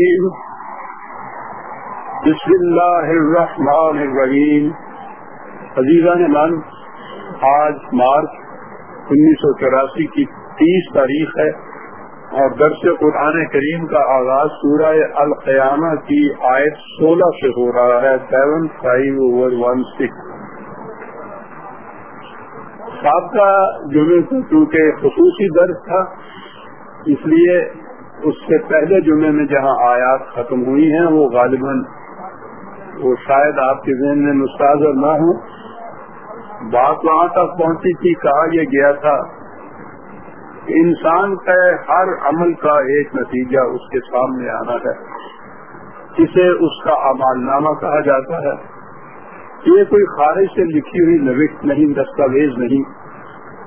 الرجيم بسم اللہ الرحمن الرحیم عزیزان من آج مارچ انیس سو چوراسی کی تیس تاریخ ہے اور درس قرآن کریم کا آغاز سورہ القیامہ کی آیت سولہ سے ہو رہا ہے، seven five over one six. سابقہ جمعے کو چونکہ خصوصی درس تھا، اس لیے اس سے پہلے جمعے میں جہاں آیات ختم ہوئی ہیں، وہ غالباً وہ شاید آپ کے ذہن میں مستاذر نہ ہوں۔ بات وہاں تک پہنچی تھی، کہا یہ گیا تھا، انسان کا ہر عمل کا ایک نتیجہ اس کے سامنے آنا ہے۔ اسے اس کا امال نامہ کہا جاتا ہے۔ یہ کوئی خارج سے لکھی ہوئی نوٹ نہیں، دستاویز نہیں۔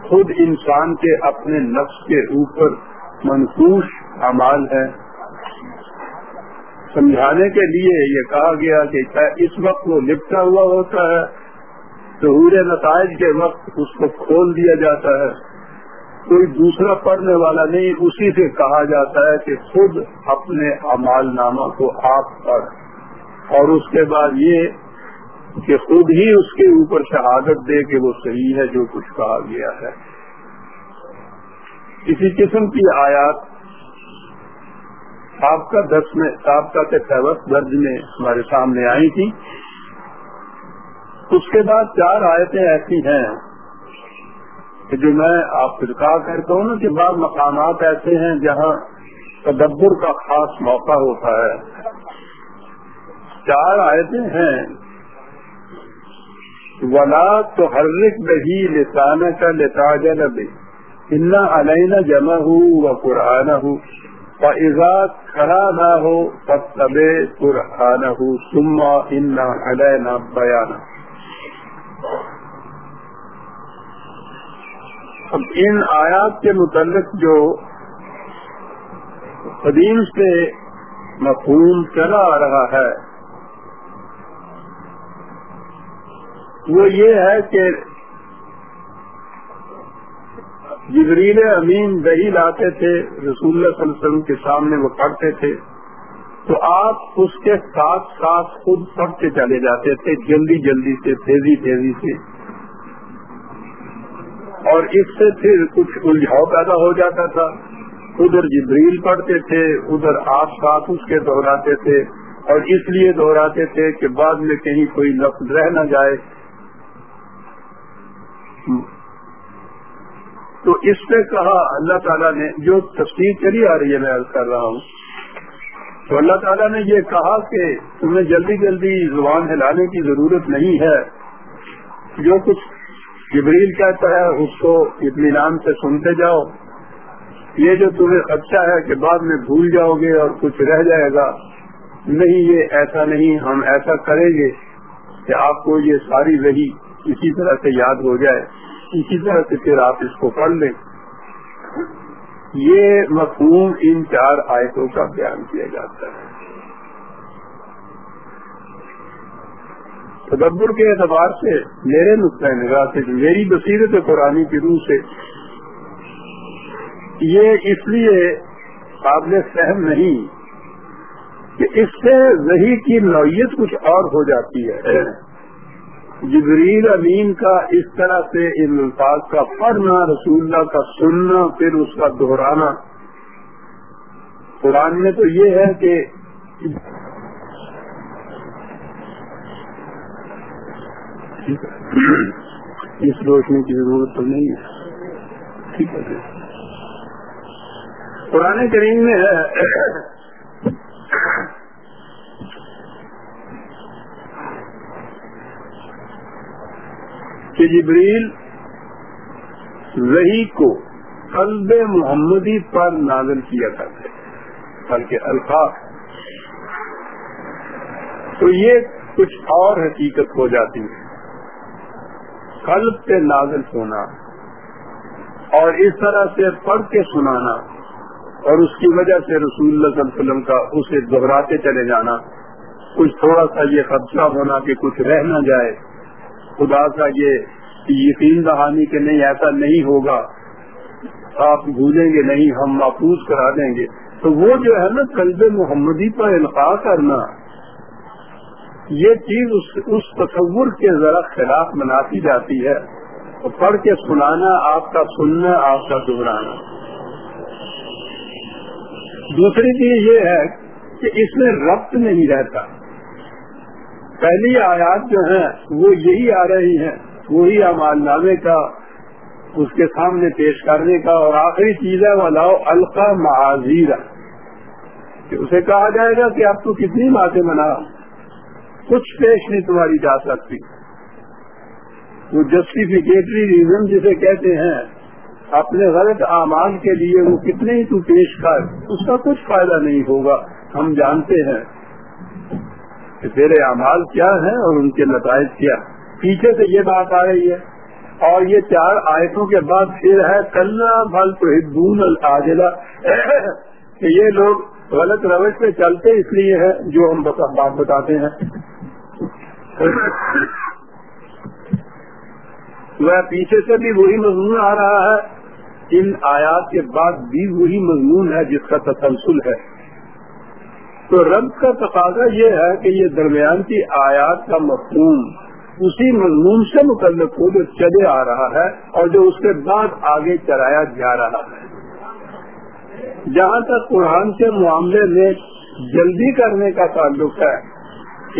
خود انسان کے اپنے نفس کے اوپر منفوش امال ہے۔ سمجھانے کے لیے یہ کہا گیا کہ اس وقت وہ لپٹا ہوا ہوتا ہے، ظہور نتائج کے وقت اس کو کھول دیا جاتا ہے۔ کوئی دوسرا پڑھنے والا نہیں، اسی سے کہا جاتا ہے کہ خود اپنے امال نامہ کو آپ پڑھ۔ اور اس کے بعد یہ کہ خود ہی اس کے اوپر شہادت دے کہ وہ صحیح ہے جو کچھ کہا گیا ہے۔ کسی قسم کی آیات آپ کا دس میں، آپ کا درج میں ہمارے سامنے آئی تھی۔ اس کے بعد چار آیتیں ایسی ہیں کہ جو میں آپ سے کہا کرتا ہوں نا کہ بعض مقامات ایسے ہیں جہاں تدبر کا خاص موقع ہوتا ہے۔ چار آیتیں ہیں۔ ولا تو حرک بہی لسانہ کا لتاج نبی ان علینا جمع ہوں و قرآن ہوں فضا کھڑا نہ ہو تب طب قرآن ہو سما ان علینا بیان اب ان آیات کے متعلق جو قدیم سے مفہوم چلا آ رہا ہے، وہ یہ ہے کہ جبریل امین دہی لاتے تھے، رسول اللہ صلی اللہ علیہ وسلم کے سامنے وہ پڑھتے تھے۔ تو آپ اس کے ساتھ ساتھ خود پڑھتے چلے جاتے تھے، جلدی جلدی سے، تیزی تیزی سے۔ اور اس سے پھر کچھ الجھاؤ پیدا ہو جاتا تھا۔ ادھر جبریل پڑھتے تھے، ادھر آپ ساتھ اس کے دہراتے تھے۔ اور اس لیے دہراتے تھے کہ بعد میں کہیں کوئی لفظ رہ نہ جائے۔ تو اس سے کہا، اللہ تعالیٰ نے جو تفصیل چلی آ رہی ہے، میں کر رہا ہوں۔ تو اللہ تعالیٰ نے یہ کہا کہ تمہیں جلدی جلدی زبان ہلانے کی ضرورت نہیں ہے۔ جو کچھ جبریل کہتا ہے، اس کو اطمینان سے سنتے جاؤ۔ یہ جو تمہیں خدشہ ہے کہ بعد میں بھول جاؤ گے اور کچھ رہ جائے گا، نہیں، یہ ایسا نہیں، ہم ایسا کریں گے کہ آپ کو یہ ساری رہی اسی طرح سے یاد ہو جائے۔ اسی طرح سے پھر آپ اس کو پڑھ لیں۔ یہ مفہوم ان چار آیتوں کا بیان کیا جاتا ہے۔ تدبر کے اعتبار سے میرے نقطۂ نگاہ سے میری بصیرت قرآن کی روح سے، یہ اس لیے قابل فہم نہیں کہ اس سے وہی کی نوعیت کچھ اور ہو جاتی ہے۔ جبریل امین کا اس طرح سے ان الفاظ کا پڑھنا، رسول اللہ کا سننا، پھر اس کا دہرانا۔ قرآن میں تو یہ ہے کہ اس روشنی کی ضرورت تو نہیں ہے۔ ٹھیک ہے۔ قرآن کریم میں ہے کہ جبریل وہی کو قلب محمدی پر نازل کیا کرتے بلکہ الفاظ۔ تو یہ کچھ اور حقیقت ہو جاتی ہے۔ قلب پہ نازل ہونا اور اس طرح سے پڑھ کے سنانا اور اس کی وجہ سے رسول اللہ صلی اللہ علیہ وسلم کا اسے دہراتے چلے جانا، کچھ تھوڑا سا یہ خدشہ ہونا کہ کچھ رہ نہ جائے۔ خدا کا یہ یقین دہانی کہ نہیں، ایسا نہیں ہوگا۔ آپ بھولیں گے نہیں، ہم محفوظ کرا دیں گے۔ تو وہ جو ہے نا قلب محمدی پر القاع کرنا، یہ چیز اس اس تصور کے ذرا خلاف مناتی جاتی ہے۔ پڑھ کے سنانا، آپ کا سننا، آپ کا دہرانا۔ دوسری چیز یہ ہے کہ اس میں ربط نہیں رہتا۔ پہلی آیات جو ہیں، وہ یہی آ رہی ہیں، وہی امال نامے کا، اس کے سامنے پیش کرنے کا، اور آخری چیز ہے وہ لاؤ القا معذیرہ اسے کہا جائے گا کہ آپ تو کتنی باتیں منا، کچھ پیش نہیں تمہاری جا سکتی۔ وہ جسٹیفیکیٹری ریزن جسے کہتے ہیں، اپنے غلط اعمال کے لیے وہ کتنے ہی تو پیش کر، اس کا کچھ فائدہ نہیں ہوگا۔ ہم جانتے ہیں۔ کہ تیرے اعمال کیا ہیں اور ان کے نتائج کیا پیچھے سے یہ بات آ رہی ہے۔ اور یہ چار آیتوں کے بعد پھر ہے کلنا بل تو الجلا کہ یہ لوگ غلط روش پہ چلتے اس لیے ہے جو ہم بات بتاتے ہیں۔ وہ پیچھے سے بھی وہی مضمون آ رہا ہے۔ ان آیات کے بعد بھی وہی مضمون ہے جس کا تسلسل ہے۔ تو رب کا تقاضا یہ ہے کہ یہ درمیان کی آیات کا مفہوم اسی مضمون سے متعلق ہو جو چلے آ رہا ہے اور جو اس کے بعد آگے چلایا جا رہا ہے۔ جہاں تک قرآن کے معاملے میں جلدی کرنے کا تعلق ہے،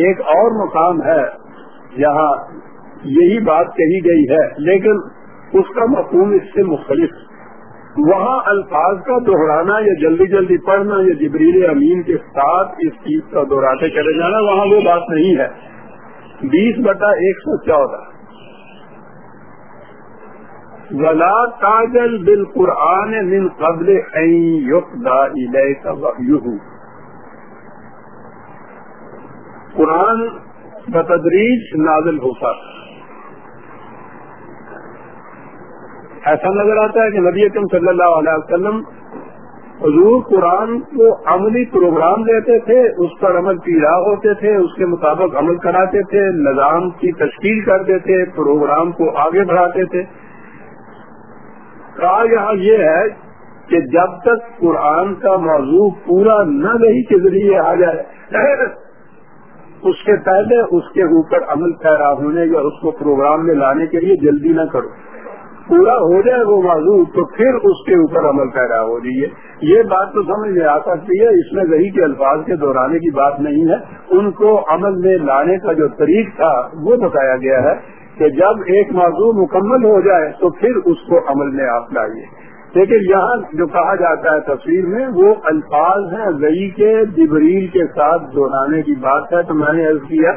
ایک اور مقام ہے جہاں یہی بات کہی گئی ہے، لیکن اس کا مفہوم اس سے مختلف وہاں الفاظ کا دہرانا یا جلدی جلدی پڑھنا یا جبریل امین کے ساتھ اس چیز کا دہراتے چلے جانا، وہاں وہ بات نہیں ہے۔ بیس بٹا ایک سو چودہ۔ ولا تاجل بال قرآن من قبل قرآن بتدریج نازل ہوتا۔ ایسا نظر آتا ہے کہ نبی اکم صلی اللہ علیہ وسلم حضور قرآن کو عملی پروگرام دیتے تھے، اس پر عمل پیرا ہوتے تھے، اس کے مطابق عمل کراتے تھے، نظام کی تشکیل کرتے تھے، پروگرام کو آگے بڑھاتے تھے۔ کہا یہاں یہ ہے کہ جب تک قرآن کا موضوع پورا نہ نہیں کے ذریعے آ جائے، اس کے پہلے اس کے اوپر عمل پیرا ہونے یا اس کو پروگرام میں لانے کے لیے جلدی نہ کرو۔ پورا ہو جائے وہ موضوع، تو پھر اس کے اوپر عمل پیدا ہو جائیے۔ یہ بات تو سمجھ میں آ سکتی ہے، اس میں وہی کے الفاظ کے دہرانے کی بات نہیں ہے۔ ان کو عمل میں لانے کا جو طریق تھا، وہ بتایا گیا ہے کہ جب ایک موضوع مکمل ہو جائے، تو پھر اس کو عمل میں آپ لائیے۔ لیکن یہاں جو کہا جاتا ہے تصویر میں، وہ الفاظ ہیں وہی کے جبریل کے ساتھ دہرانے کی بات ہے۔ تو میں نے عرض کیا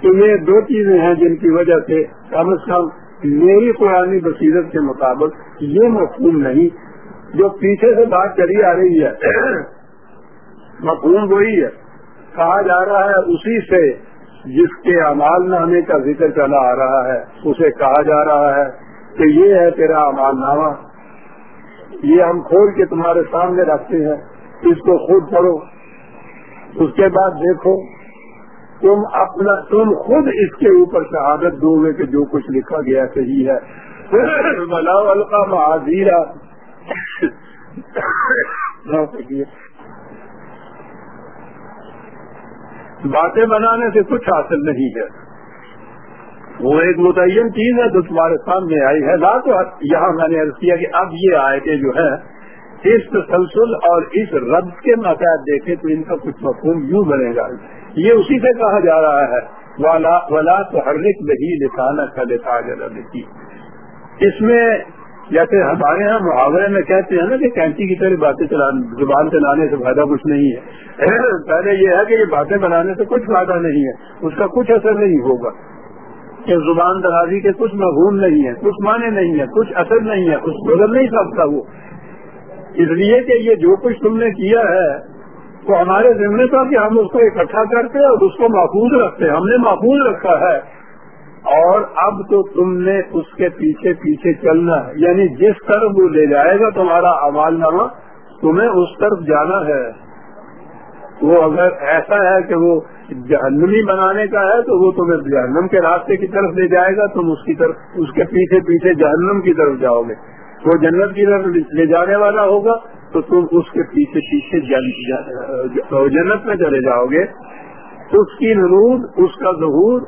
کہ یہ دو چیزیں ہیں جن کی وجہ سے کم از کم میری پرانی بصیرت کے مطابق یہ مفہوم نہیں، جو پیچھے سے بات چلی آ رہی ہے، مفہوم وہی ہے۔ کہا جا رہا ہے اسی سے جس کے امال نامے کا ذکر چلا آ رہا ہے، اسے کہا جا رہا ہے کہ یہ ہے تیرا امال نامہ۔ یہ ہم کھول کے تمہارے سامنے رکھتے ہیں، اس کو خود پڑھو۔ اس کے بعد دیکھو تم اپنا تم خود اس کے اوپر شہادت دو گے کہ جو کچھ لکھا گیا صحیح ہے۔ بلاؤ القا معذیرہ باتیں بنانے سے کچھ حاصل نہیں ہے۔ وہ ایک متعین چیز ہے جو تمہارے سامنے آئی ہے۔ لا تو یہاں میں نے عرض کیا کہ اب یہ آئے جو ہے اس تسلسل اور اس رد کے مقاصد دیکھے تو ان کا کچھ مفہوم یوں بنے گا۔ یہ اسی سے کہا جا رہا ہے، ولا تو ہر ایک کا لکھی اس میں جیسے ہمارے یہاں محاورے میں کہتے ہیں نا کہ کینچی کی طرح باتیں زبان چلانے سے فائدہ کچھ نہیں ہے۔ پہلے یہ ہے کہ یہ باتیں بنانے سے کچھ فائدہ نہیں ہے۔ اس کا کچھ اثر نہیں ہوگا۔ کہ زبان درازی کے کچھ مفہوم نہیں ہے کچھ معنی نہیں ہے کچھ اثر نہیں ہے کچھ بدل نہیں سکتا وہ۔ اس لیے کہ یہ جو کچھ تم نے کیا ہے تو ہمارے ذمے تھا کہ ہم اس کو اکٹھا کرتے اور اس کو محفوظ رکھتے، ہم نے محفوظ رکھا ہے۔ اور اب تو تم نے اس کے پیچھے پیچھے چلنا ہے۔ یعنی جس طرف وہ لے جائے گا تمہارا عمال نامہ، تمہیں اس طرف جانا ہے۔ وہ اگر ایسا ہے کہ وہ جہنمی بنانے کا ہے، تو وہ تمہیں جہنم کے راستے کی طرف لے جائے گا، تم اس کی طرف، اس کے پیچھے پیچھے جہنم کی طرف جاؤ گے۔ وہ جنت کی طرف لے جانے والا ہوگا تو تم اس کے پیچھے پیچھے جنت میں چلے جاؤ گے۔ اس کی نمود، اس کا ظہور،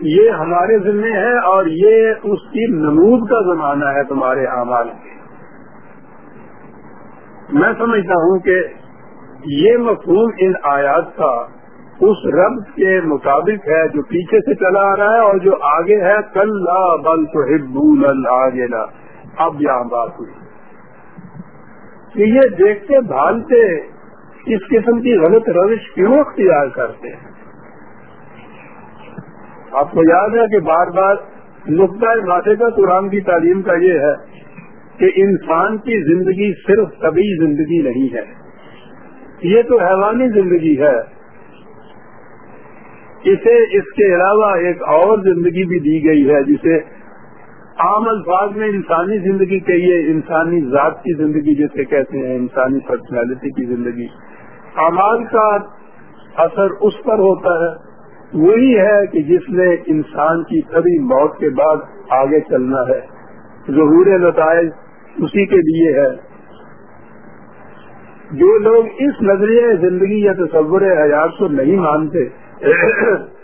یہ ہمارے ذمے ہے اور یہ اس کی نمود کا زمانہ ہے تمہارے اعمال میں سمجھتا ہوں کہ یہ مفہوم ان آیات کا اس رب کے مطابق ہے جو پیچھے سے چلا آ رہا ہے اور جو آگے ہے کل بل تو ہبول آگے اب یہاں بات ہوئی۔ کہ یہ دیکھتے بھالتے اس قسم کی غلط روش کیوں اختیار کرتے ہیں؟ آپ کو یاد ہے کہ بار بار نقطۂ ماتے کا قرآن کی تعلیم کا یہ ہے کہ انسان کی زندگی صرف طبی زندگی نہیں ہے۔ یہ تو حیوانی زندگی ہے۔ اسے اس کے علاوہ ایک اور زندگی بھی دی گئی ہے جسے عام الفاظ میں انسانی زندگی کہیے انسانی ذات کی زندگی جسے کہتے ہیں، انسانی پرسنالٹی کی زندگی۔ اعمال کا اثر اس پر ہوتا ہے، وہی ہے کہ جس نے انسان کی کبھی موت کے بعد آگے چلنا ہے۔ ظہور نتائج اسی کے لیے ہے۔ جو لوگ اس نظریے زندگی یا تصور حیات کو نہیں مانتے،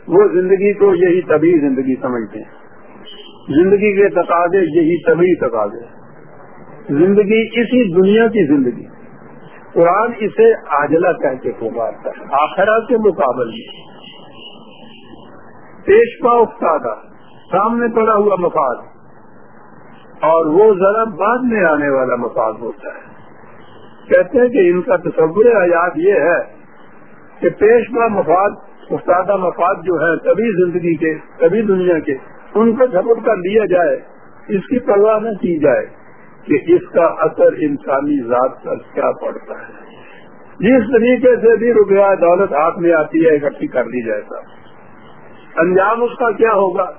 وہ زندگی کو یہی طبی زندگی سمجھتے ہیں۔ زندگی کے تقاضے یہی طبی تقاضے زندگی اسی دنیا کی زندگی۔ قرآن اسے آجلا کہہ کے پکارتا ہے۔ آخرا کے مقابل میں پیشوا افتادہ سامنے پڑا ہوا مفاد۔ اور وہ ذرا بعد میں آنے والا مفاد ہوتا ہے۔ کہتے ہیں کہ ان کا تصور حیات یہ ہے کہ پیشوا مفاد استادہ مفاد جو ہے، کبھی زندگی کے، کبھی دنیا کے۔ ان کو جھپٹ کر لیا جائے، اس کی پرواہ نہ کی جائے کہ اس کا اثر انسانی ذات پر کیا پڑتا ہے۔ جس طریقے سے بھی روپیہ دولت ہاتھ میں آتی ہے، اکٹھی کر لی جائے گا انجام اس کا کیا ہوگا؟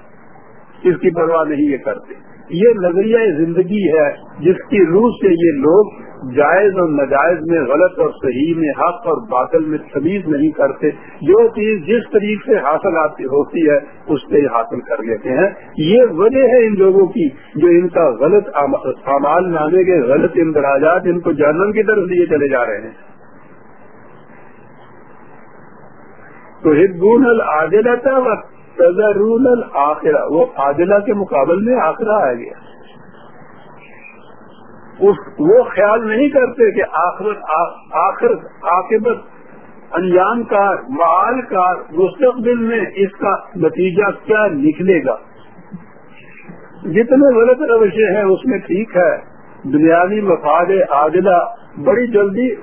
اس کی پرواہ نہیں یہ کرتے۔ یہ نظریہ زندگی ہے جس کی روح سے یہ لوگ جائز اور ناجائز میں غلط اور صحیح میں حق اور باطل میں تمیز نہیں کرتے۔ جو چیز جس طریقے سے حاصل آتی ہوتی ہے، اس سے حاصل کر لیتے ہیں۔ یہ وجہ ہے ان لوگوں کی جو ان کا غلط سامان لانے کے غلط اندراجات ان کو جانن کی طرف لیے چلے جا رہے ہیں۔ تو ہبون العادلہ تھا تذرون الآخرہ، وہ عادلہ کے مقابل میں آخرہ آ گیا۔ اس، وہ خیال نہیں کرتے کہ آخر آخر عاقبت انجام کار معال کار، مستقبل میں اس کا نتیجہ کیا نکلے گا؟ جتنے غلط روشے ہیں، اس میں ٹھیک ہے۔ بنیادی مفاد عادلہ بڑی جلدی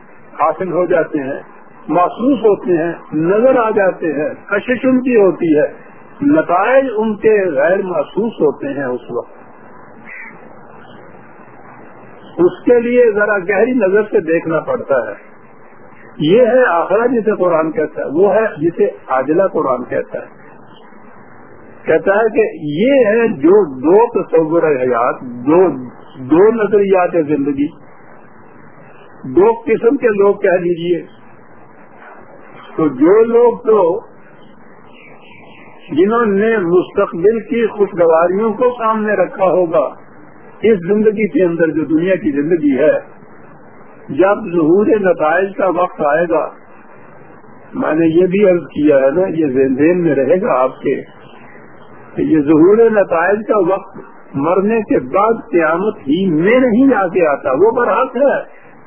حاصل ہو جاتے ہیں، محسوس ہوتے ہیں، نظر آ جاتے ہیں، کشش ان کی ہوتی ہے۔ نتائج ان کے غیر محسوس ہوتے ہیں اس وقت۔ اس کے لیے ذرا گہری نظر سے دیکھنا پڑتا ہے۔ یہ ہے آخرا جسے قرآن کہتا ہے، وہ ہے جسے عاجلہ قرآن کہتا ہے۔ کہتا ہے کہ یہ ہے جو دو تصور حیات، دو دو نظریات زندگی، دو قسم کے لوگ کہہ لیجیے تو جو لوگ تو جنہوں نے مستقبل کی خوشگواریوں کو سامنے رکھا ہوگا، اس زندگی کے اندر جو دنیا کی زندگی ہے، جب ظہور نتائج کا وقت آئے گا، میں نے یہ بھی عرض کیا ہے نا، یہ زین دین میں رہے گا آپ کے یہ ظہور نتائج کا وقت مرنے کے بعد قیامت ہی میں نہیں آ کے آتا، وہ برحق ہے،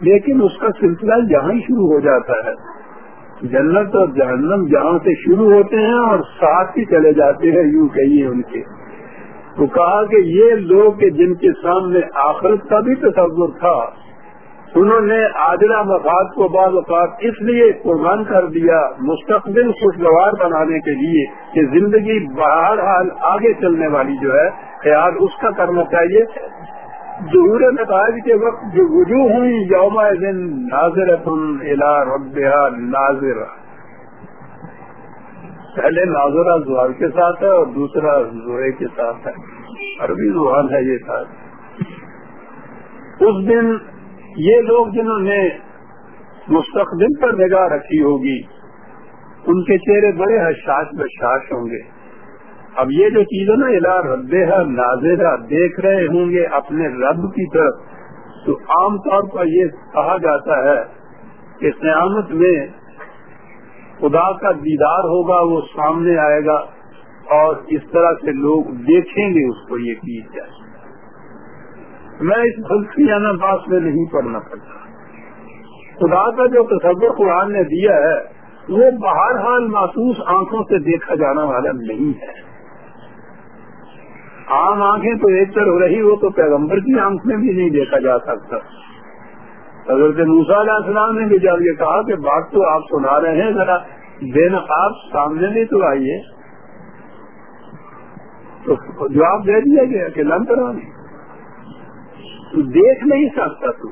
لیکن اس کا سلسلہ یہاں ہی شروع ہو جاتا ہے۔ جنت اور جہنم جہاں سے شروع ہوتے ہیں اور ساتھ ہی چلے جاتے ہیں، یوں کہیے ان کے۔ تو کہا کہ یہ لوگ جن کے سامنے آخرت کا بھی تصور تھا، انہوں نے آجرا مفاد کو بعض اوقات اس لیے قربان کر دیا مستقبل خوشگوار بنانے کے لیے کہ زندگی بہرحال آگے چلنے والی جو ہے، خیال اس کا کرنا چاہیے ظہور نتائج کے وقت جو وجوہ ہوئی یوم دن ناظر الا ناظر پہلے ناظرہ زحال کے ساتھ ہے اور دوسرا زوہے کے ساتھ ہے۔ عربی زحال ہے یہ ساتھ اس دن یہ لوگ جنہوں نے مستقبل پر نگاہ رکھی ہوگی، ان کے چہرے بڑے حشاش بشاش ہوں گے۔ اب یہ جو چیز ہے نا الا رب نازرہ دیکھ رہے ہوں گے اپنے رب کی طرف۔ تو عام طور پر یہ کہا جاتا ہے کہ قیامت میں خدا کا دیدار ہوگا، وہ سامنے آئے گا اور اس طرح سے لوگ دیکھیں گے اس کو یہ کی جائے میں اس غلطیانہ باس میں نہیں پڑھنا پڑتا۔ خدا کا جو تصور قرآن نے دیا ہے، وہ بہرحال محسوس آنکھوں سے دیکھا جانا والا نہیں ہے۔ عام آنکھیں تو ایک طرف رہی، وہ تو پیغمبر کی آنکھ میں بھی نہیں دیکھا جا سکتا۔ حضرت موسا علیہ السلام نے بھی جب یہ کہا کہ بات تو آپ سنا رہے ہیں، ذرا بے نقاب سامنے نہیں تو آئیے۔ تو جواب دے دیا گیا کہ لن کرا تو دیکھ نہیں سکتا تو۔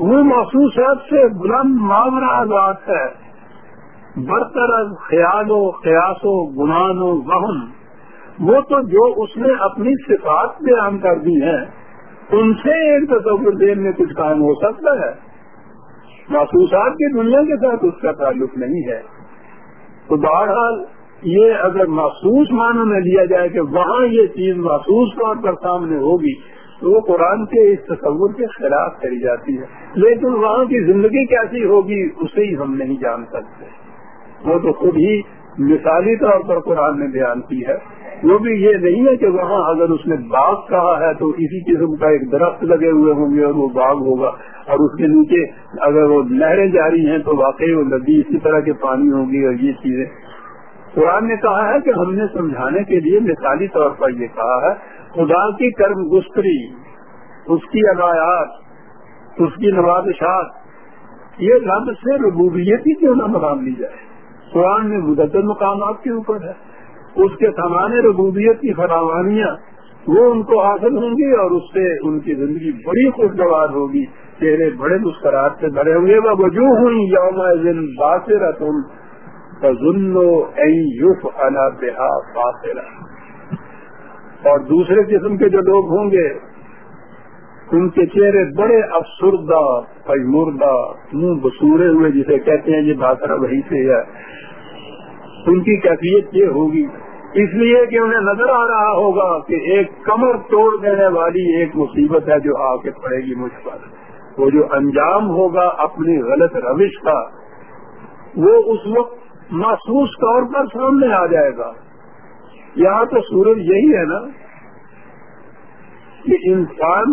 وہ محسوسات سے بلند معاورہ بات ہے۔ برتر خیال و قیاس و گمان و وہم وہ تو جو اس نے اپنی صفات بیان کر دی ہیں، ان سے ایک تصور دین میں کچھ کام ہو سکتا ہے۔ محسوسات کی دنیا کے ساتھ اس کا تعلق نہیں ہے۔ تو بہرحال یہ اگر محسوس معنی میں لیا جائے کہ وہاں یہ چیز محسوس طور پر سامنے ہوگی، تو وہ قرآن کے اس تصور کے خلاف کری جاتی ہے۔ لیکن وہاں کی زندگی کیسی ہوگی، اسے ہی ہم نہیں جان سکتے۔ وہ تو خود ہی مثالی طور پر قرآن نے بیان کی ہے۔ وہ بھی یہ نہیں ہے کہ وہاں اگر اس نے باغ کہا ہے تو اسی قسم کا ایک درخت لگے ہوئے ہوں گے اور وہ باغ ہوگا اور اس کے نیچے اگر وہ لہریں جاری ہیں تو واقعی وہ ندی اسی طرح کے پانی ہوگی اور یہ چیزیں۔ قرآن نے کہا ہے کہ ہم نے سمجھانے کے لیے مثالی طور پر یہ کہا ہے، خدا کی کرم گستری، اس کی ادایات، اس کی نوازشات، یہ رب سے ربوبیت ہی کیوں نہ مقام لی جائے؟ قرآن میں مدد مقامات کے اوپر ہے۔ اس کے سامان ربوبیت کی فراوانیاں، وہ ان کو حاصل ہوں گی اور اس سے ان کی زندگی بڑی خوشگوار ہوگی۔ چہرے بڑے مسکرات سے بھرے ہوئے وہ وجوہ ہوئی یوم دن باصر تم یوف بہا فاصلہ اور دوسرے قسم کے جو لوگ ہوں گے، ان کے چہرے بڑے افسردہ پجمردہ منہ بسورے ہوئے جسے کہتے ہیں، یہ باسرا وہی سے ہے۔ ان کی کیفیت یہ ہوگی۔ اس لیے کہ انہیں نظر آ رہا ہوگا کہ ایک کمر توڑ دینے والی ایک مصیبت ہے جو آ کے پڑے گی مجھ پر۔ وہ جو انجام ہوگا اپنی غلط روش کا، وہ اس وقت محسوس طور پر سامنے آ جائے گا۔ یہاں تو سورج یہی ہے نا کہ انسان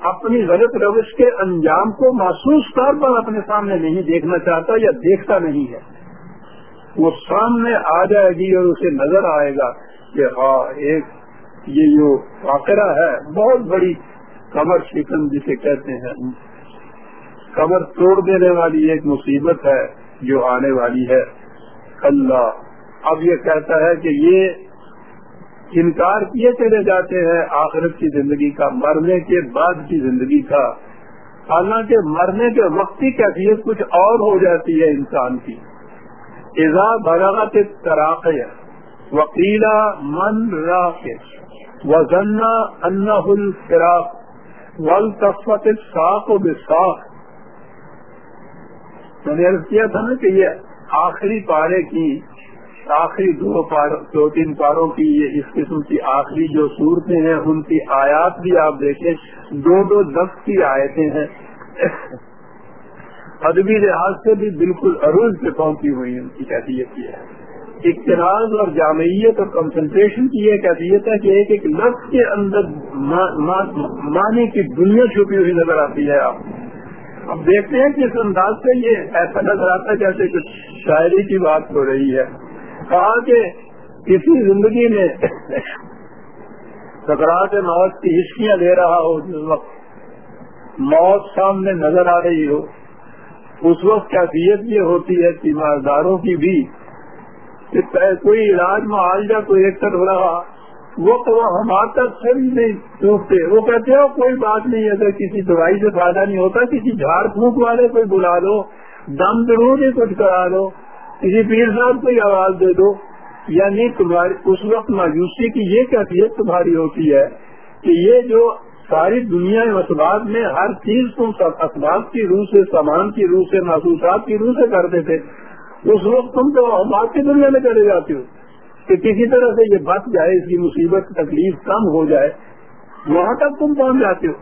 اپنی غلط روش کے انجام کو محسوس طور پر اپنے سامنے نہیں دیکھنا چاہتا یا دیکھتا نہیں ہے۔ وہ سامنے آ جائے گی اور اسے نظر آئے گا کہ ہاں ایک یہ جو واقعہ ہے، بہت بڑی کمر شکن جسے کہتے ہیں۔ کمر توڑ دینے والی ایک مصیبت ہے جو آنے والی ہے۔ اللہ، اب یہ کہتا ہے کہ یہ انکار کیے چلے جاتے ہیں آخرت کی زندگی کا، مرنے کے بعد کی زندگی کا۔ حالانکہ مرنے کے وقت کی کیفیت کچھ اور ہو جاتی ہے انسان کی۔ اذا بلغت التراقية وقيل من راقي وظن انه الفراق والتفت الساق بالساق میں نے عرض کیا تھا نا کہ یہ آخری پارے کی، آخری دو پار، دو تین پاروں کی یہ اس قسم کی آخری جو صورتیں ہیں، ان کی آیات بھی آپ دیکھیں، دو دو دس کی آیتیں ہیں۔ ادبی لحاظ سے بھی بالکل عروج پہ پہنچی ہوئی ان کی کیفیت یہ ہے۔ اقتراض اور جامعیت اور کنسنٹریشن کی یہ کیفیت ہے کہ ایک ایک لفظ کے اندر معنی کی دنیا چھپی ہوئی نظر آتی ہے۔ آپ اب دیکھتے ہیں کہ اس انداز سے یہ ایسا نظر آتا ہے جیسے کچھ شاعری کی بات ہو رہی ہے۔ کہا کہ کسی زندگی میں سکرات موت کی ہسٹیاں لے رہا ہو، جس وقت موت سامنے نظر آ رہی ہو اس وقت کیفیت یہ ہوتی ہے تیمارداروں کی بھی کہ کوئی علاج معالجہ کوئی ایک ہو رہا، وہ تو ہمارے تک سے بھی نہیں ٹوٹتے وہ کہتے ہیں، کوئی بات نہیں، اگر کسی دوائی سے فائدہ نہیں ہوتا، کسی جھاڑ پھونک والے کوئی بلا دو دم ضرور ہی کچھ کرا دو کسی پیر صاحب کو آواز دے دو۔ یعنی تمہاری، اس وقت مایوسی کی یہ کیفیت تمہاری ہوتی ہے کہ یہ جو ساری دنیا اسباب میں ہر چیز تم اسباب کی روح سے، سامان کی روح سے، محسوسات کی روح سے کرتے تھے اس وقت تم تو اسباب کی دنیا میں چلے جاتے ہو۔ کہ کسی طرح سے یہ بچ جائے، اس کی مصیبت، تکلیف کم ہو جائے، وہاں تک تم پہنچ جاتے ہو۔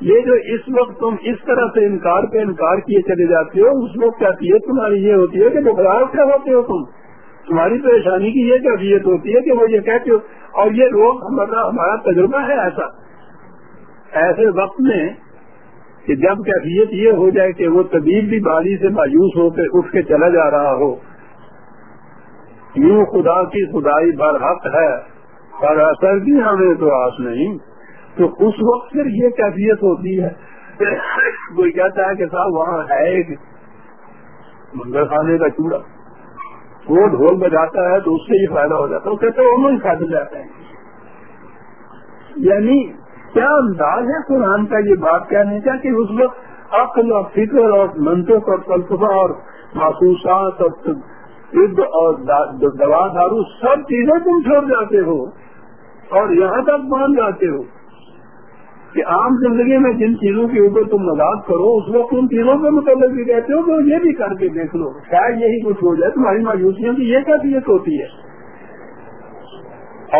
یہ جو اس وقت تم اس طرح سے انکار پہ انکار کیے چلے جاتے ہو، اس وقت کیا تمہاری یہ ہوتی ہے کہ بخار سے ہوتے ہو تم؟ تمہاری پریشانی کی یہ کیفیت ہوتی ہے کہ وہ یہ کہتے ہو۔ اور یہ روگ ہمارا ہمارا تجربہ ہے ایسا۔ ایسے وقت میں کہ جب کیفیت یہ ہو جائے کہ وہ طبیب بھی باری سے مایوس ہو کے اٹھ کے چلا جا رہا ہو، یوں خدا کی خدائی برحق ہے، پر اثر بھی ہمیں تو آس نہیں۔ تو اس وقت پھر یہ کیفیت ہوتی ہے۔ کوئی کہتا ہے کہ صاحب وہاں ہے ایک منگل خانے کا چوڑا۔ وہ ڈھول بجاتا ہے تو اس سے یہ فائدہ ہو جاتا ہے۔ وہ کہتے ہیں وہ فائدہ جاتا ہے یعنی کیا انداز ہے قرآن کا یہ بات کہنے کا کہ اس وقت عقل اور فکر اور منطق اور فلسفہ اور محسوسات اور طب اور دوا دارو سب چیزیں تم چھوڑ جاتے ہو اور یہاں تک مان جاتے ہو کہ عام زندگی میں جن چیزوں کے اوپر تم مذاق کرو، اس وقت ان چیزوں کے متعلق بھی کہتے ہو تو یہ بھی کر کے دیکھ لو۔ شاید یہی کچھ ہو جائے، تمہاری مایوسیوں کی یہ کیفیت ہوتی ہے؟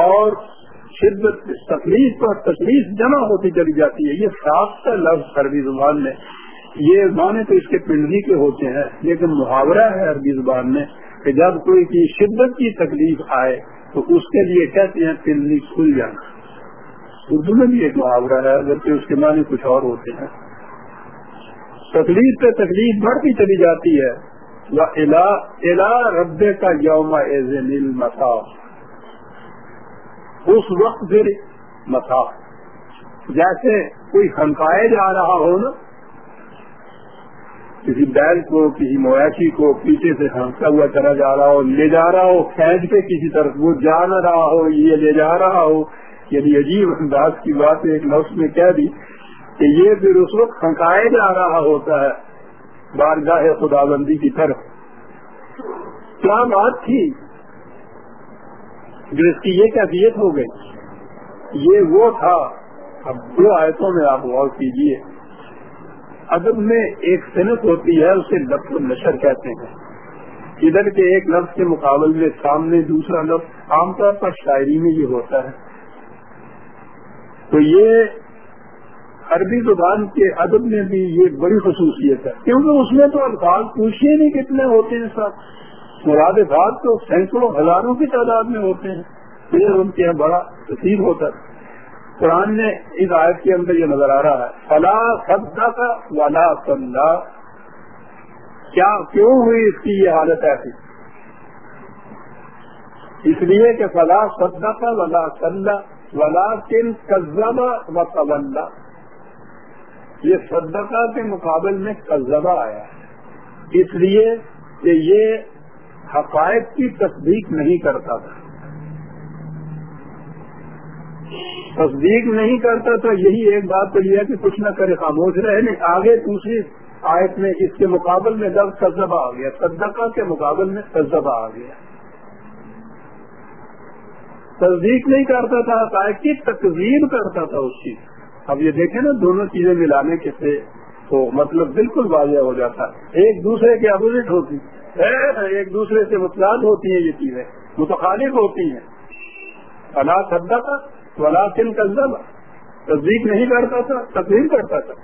اور شدت تکلیف پر تکلیف جمع ہوتی چلی جاتی ہے۔ یہ صاف لفظ عربی زبان میں۔ یہ مانے تو اس کے پنڈلی کے ہوتے ہیں، لیکن محاورہ ہے عربی زبان میں کہ جب کوئی کی شدت کی تکلیف آئے تو اس کے لیے کہتے ہیں پنڈلی کھل جانا۔ اردو میں بھی ایک محاورہ ہے اگر کہ اس کے معنی کچھ اور ہوتے ہیں۔ تکلیف پہ تکلیف بڑھتی چلی جاتی ہے۔ الا رب کا یوم اس وقت پھر مسا۔ جیسے کوئی ہنکائے جا رہا ہو نا، کسی بیل کو، کسی مویشی کو پیچھے سے ہنستا ہوا چلا جا رہا ہو، لے جا رہا ہو، کھینچ کے کسی طرف وہ جا نہ رہا ہو، یہ لے جا رہا ہو۔ یعنی عجیب انداز کی بات ایک لفظ میں کہہ دی کہ یہ پھر اس وقت ہنکائے جا رہا ہوتا ہے۔ بارگاہ خدا بندی کی طرف۔ کیا بات تھی؟ جو اس کی یہ کیفیت ہو گئی، یہ وہ تھا۔ اب دو آیتوں میں آپ غور کیجیے ادب میں ایک صنعت ہوتی ہے، اسے لفظ نشر کہتے ہیں۔ ادھر کے ایک لفظ کے مقابلے میں سامنے دوسرا لفظ عام طور پر شاعری میں یہ ہوتا ہے۔ تو یہ عربی زبان کے ادب میں بھی یہ بڑی خصوصیت ہے۔ کیونکہ اس میں تو الفاظ پوچھے نہیں کتنے ہوتے ہیں سب۔ مراد بات تو سینکڑوں ہزاروں کی تعداد میں ہوتے ہیں۔ پھر ان کے بڑا تصیر ہوتا ہے۔ قرآن نے اس آیت کے اندر یہ نظر آ رہا ہے۔ فلاح سبدا کا ولا سندا کیا کیوں ہوئی اس کی یہ حالت ایسی؟ اس لیے کہ فلاح سبدا کا ولا سندا ولاکن کزبہ و طلّہ یہ صدقہ کے مقابل میں قزبہ آیا ہے۔ اس لیے کہ یہ حقائق کی تصدیق نہیں کرتا تھا۔ تصدیق نہیں کرتا تھا، یہی ایک بات تو یہ ہے کہ کچھ نہ کرے، خاموش رہے۔ نہیں، آگے دوسری آیت میں اس کے مقابل میں لفظ قزبہ آ گیا، صدقہ کے مقابل میں قزبہ آ گیا۔ تصدیق نہیں کرتا تھا، حقائق کی تقزیب کرتا تھا اس کی اب یہ دیکھیں نا، دونوں چیزیں ملانے کے سے تو مطلب بالکل واضح ہو جاتا۔ ایک دوسرے کے اپوزٹ ہوتی ایک دوسرے سے مطلب ہوتی ہیں یہ چیزیں، متخالف ہوتی ہیں۔ اللہ سدا کا ولا سن کزب تصدیق نہیں کرتا تھا تقریر کرتا تھا۔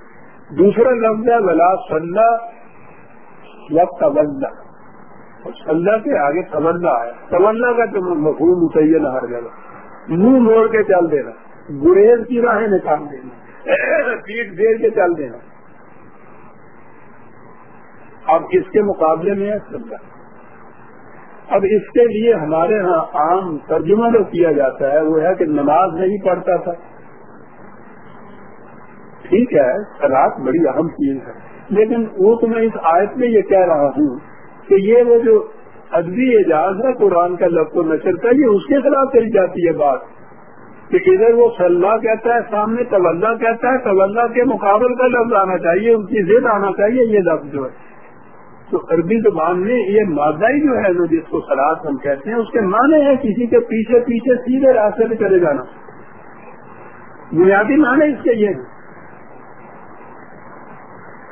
دوسرا لفظ ہے، ولا صلاح وقت اللہ کے آگے تمنا ہے۔ تمنا کا تو مفہوم متعین ہر جگہ۔ منہ موڑ کے چل دینا، گریز کی راہیں نکال دینا، پیٹ دیر کے چل دینا۔ اب اس کے مقابلے میں ہے سب اب اس کے لیے ہمارے ہاں عام ترجمہ جو کیا جاتا ہے، وہ ہے کہ نماز نہیں پڑھتا تھا۔ ٹھیک ہے رات بڑی اہم چیز ہے۔ لیکن وہ تو میں اس آیت میں یہ کہہ رہا ہوں کہ یہ وہ جو ادبی اعجاز ہے، قرآن کا لفظ و نشر کا، یہ اس کے خلاف چلی جاتی ہے بات۔ کہ ادھر وہ صلاح کہتا ہے، سامنے طلّہ کہتا ہے طلّہ کے مقابل کا لفظ آنا چاہیے، ان کی ضد آنا چاہیے، یہ لفظ جو ہے۔ تو عربی زبان میں یہ مادہ ہی جو ہے جو جس کو سلاد ہم کہتے ہیں، اس کے معنی ہے کسی کے پیچھے پیچھے سیدھے راستے پہ چلے جانا۔ بنیادی معنی اس کے یہ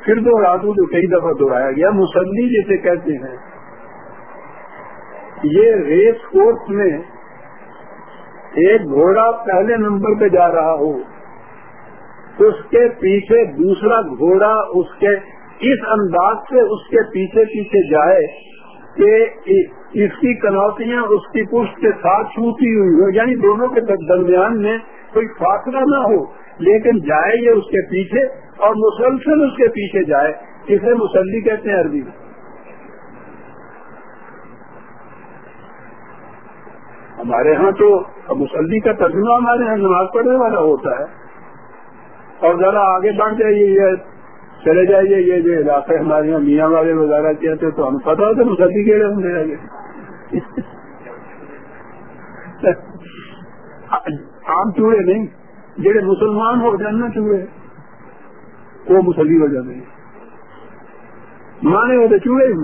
پھر دو راتوں جو کئی دفعہ دوہرایا گیا مسلی جیسے کہتے ہیں، یہ ریس کورس میں ایک گھوڑا پہلے نمبر پہ جا رہا ہو، اس کے پیچھے دوسرا گھوڑا، اس کے اس انداز سے اس کے پیچھے پیچھے جائے کہ اس کی کنوتیاں اس کی پشت کے ساتھ چھوٹی ہوئی ہو یعنی دونوں کے درمیان میں کوئی فاصلہ نہ ہو، لیکن جائے یہ اس کے پیچھے اور مسلسل اس کے پیچھے جائے، اسے مسلی کہتے ہیں عربی۔ میں ہمارے ہاں تو مسلی کا ترجمہ ہمارے ہاں نماز پڑھنے والا ہوتا ہے۔ اور ذرا آگے بڑھ جائیے، یہ چلے جائیے، یہ جو علاقے ہمارے یہاں میاں والے وغیرہ کیا تھے تو ہم پتا ہوتا ہم مسلی کے ہوں گے آگے۔ عام چوڑے نہیں، جڑے مسلمان ہو جانا چوڑے، وہ مسلی ہو جاتے مانے ہوتے چوڑے ہوں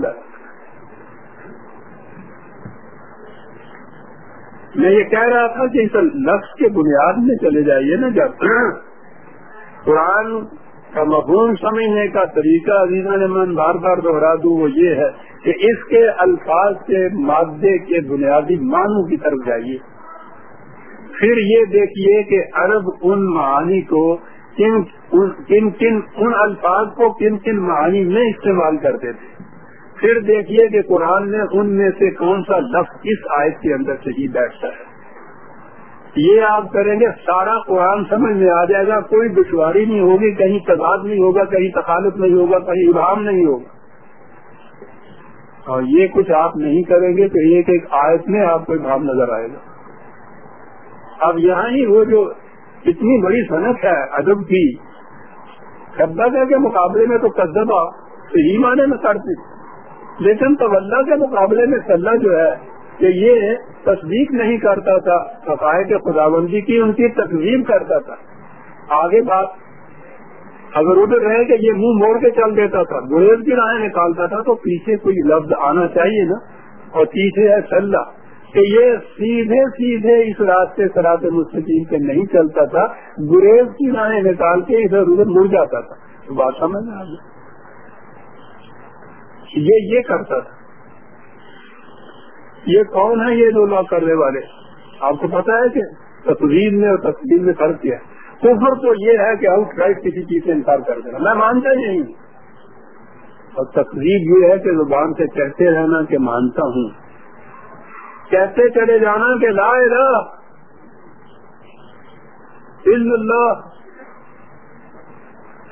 میں یہ کہہ رہا تھا کہ اس لفظ کے بنیاد میں چلے جائیے نا جب قرآن کا مفہوم سمجھنے کا طریقہ عزیزہ نے من بار بار دوہرا دوں، وہ یہ ہے کہ اس کے الفاظ کے مادے کے بنیادی معنوں کی طرف جائیے۔ پھر یہ دیکھیے کہ عرب ان معانی کو کن کن کن، ان الفاظ کو کن کن معانی میں استعمال کرتے تھے۔ پھر دیکھیے کہ قرآن نے ان میں سے کون سا لفظ کس آیت کے اندر سے ہی بیٹھتا ہے۔ یہ آپ کریں گے، سارا قرآن سمجھ میں آ جائے گا، کوئی دشواری نہیں ہوگی، کہیں تضاد نہیں ہوگا، کہیں تخالف نہیں ہوگا، کہیں ابہام نہیں ہوگا۔ اور یہ کچھ آپ نہیں کریں گے تو ایک ایک آیت میں آپ کو ابہام نظر آئے گا۔ اب یہاں ہی وہ جو اتنی بڑی صنعت ہے، ادب کی شبدہ کے مقابلے میں تو قدبہ صحیح معنی میں کرتی لیکن طلّہ کے مقابلے میں صلاح جو ہے کہ یہ تصدیق نہیں کرتا تھا، حقائق خداوندی کی ان کی تقسیم کرتا تھا۔ آگے بات، اگر ادھر رہے کہ یہ منہ موڑ کے چل دیتا تھا، گریز کی راہیں نکالتا تھا، تو پیچھے کوئی لفظ آنا چاہیے نا۔ اور پیچھے ہے صلاح، کہ یہ سیدھے سیدھے اس راستے سرات مستقیم کے نہیں چلتا تھا۔ گریز کی راہیں نکال کے ادھر ادھر مڑ جاتا تھا۔ بات سمجھ میں آ یہ کرتا تھا۔ یہ کون ہے یہ دو لا کرنے والے؟ آپ کو پتا ہے کہ تصویر میں اور تصویر میں فرق کیا کفر تو یہ ہے کہ آؤٹ رائٹ کسی چیز سے انکار کر دینا۔ میں مانتا ہی نہیں۔ اور تصویر یہ ہے کہ زبان سے کہتے رہنا کہ مانتا ہوں۔ کہتے چلے جانا کہ لا الہ الا اللہ۔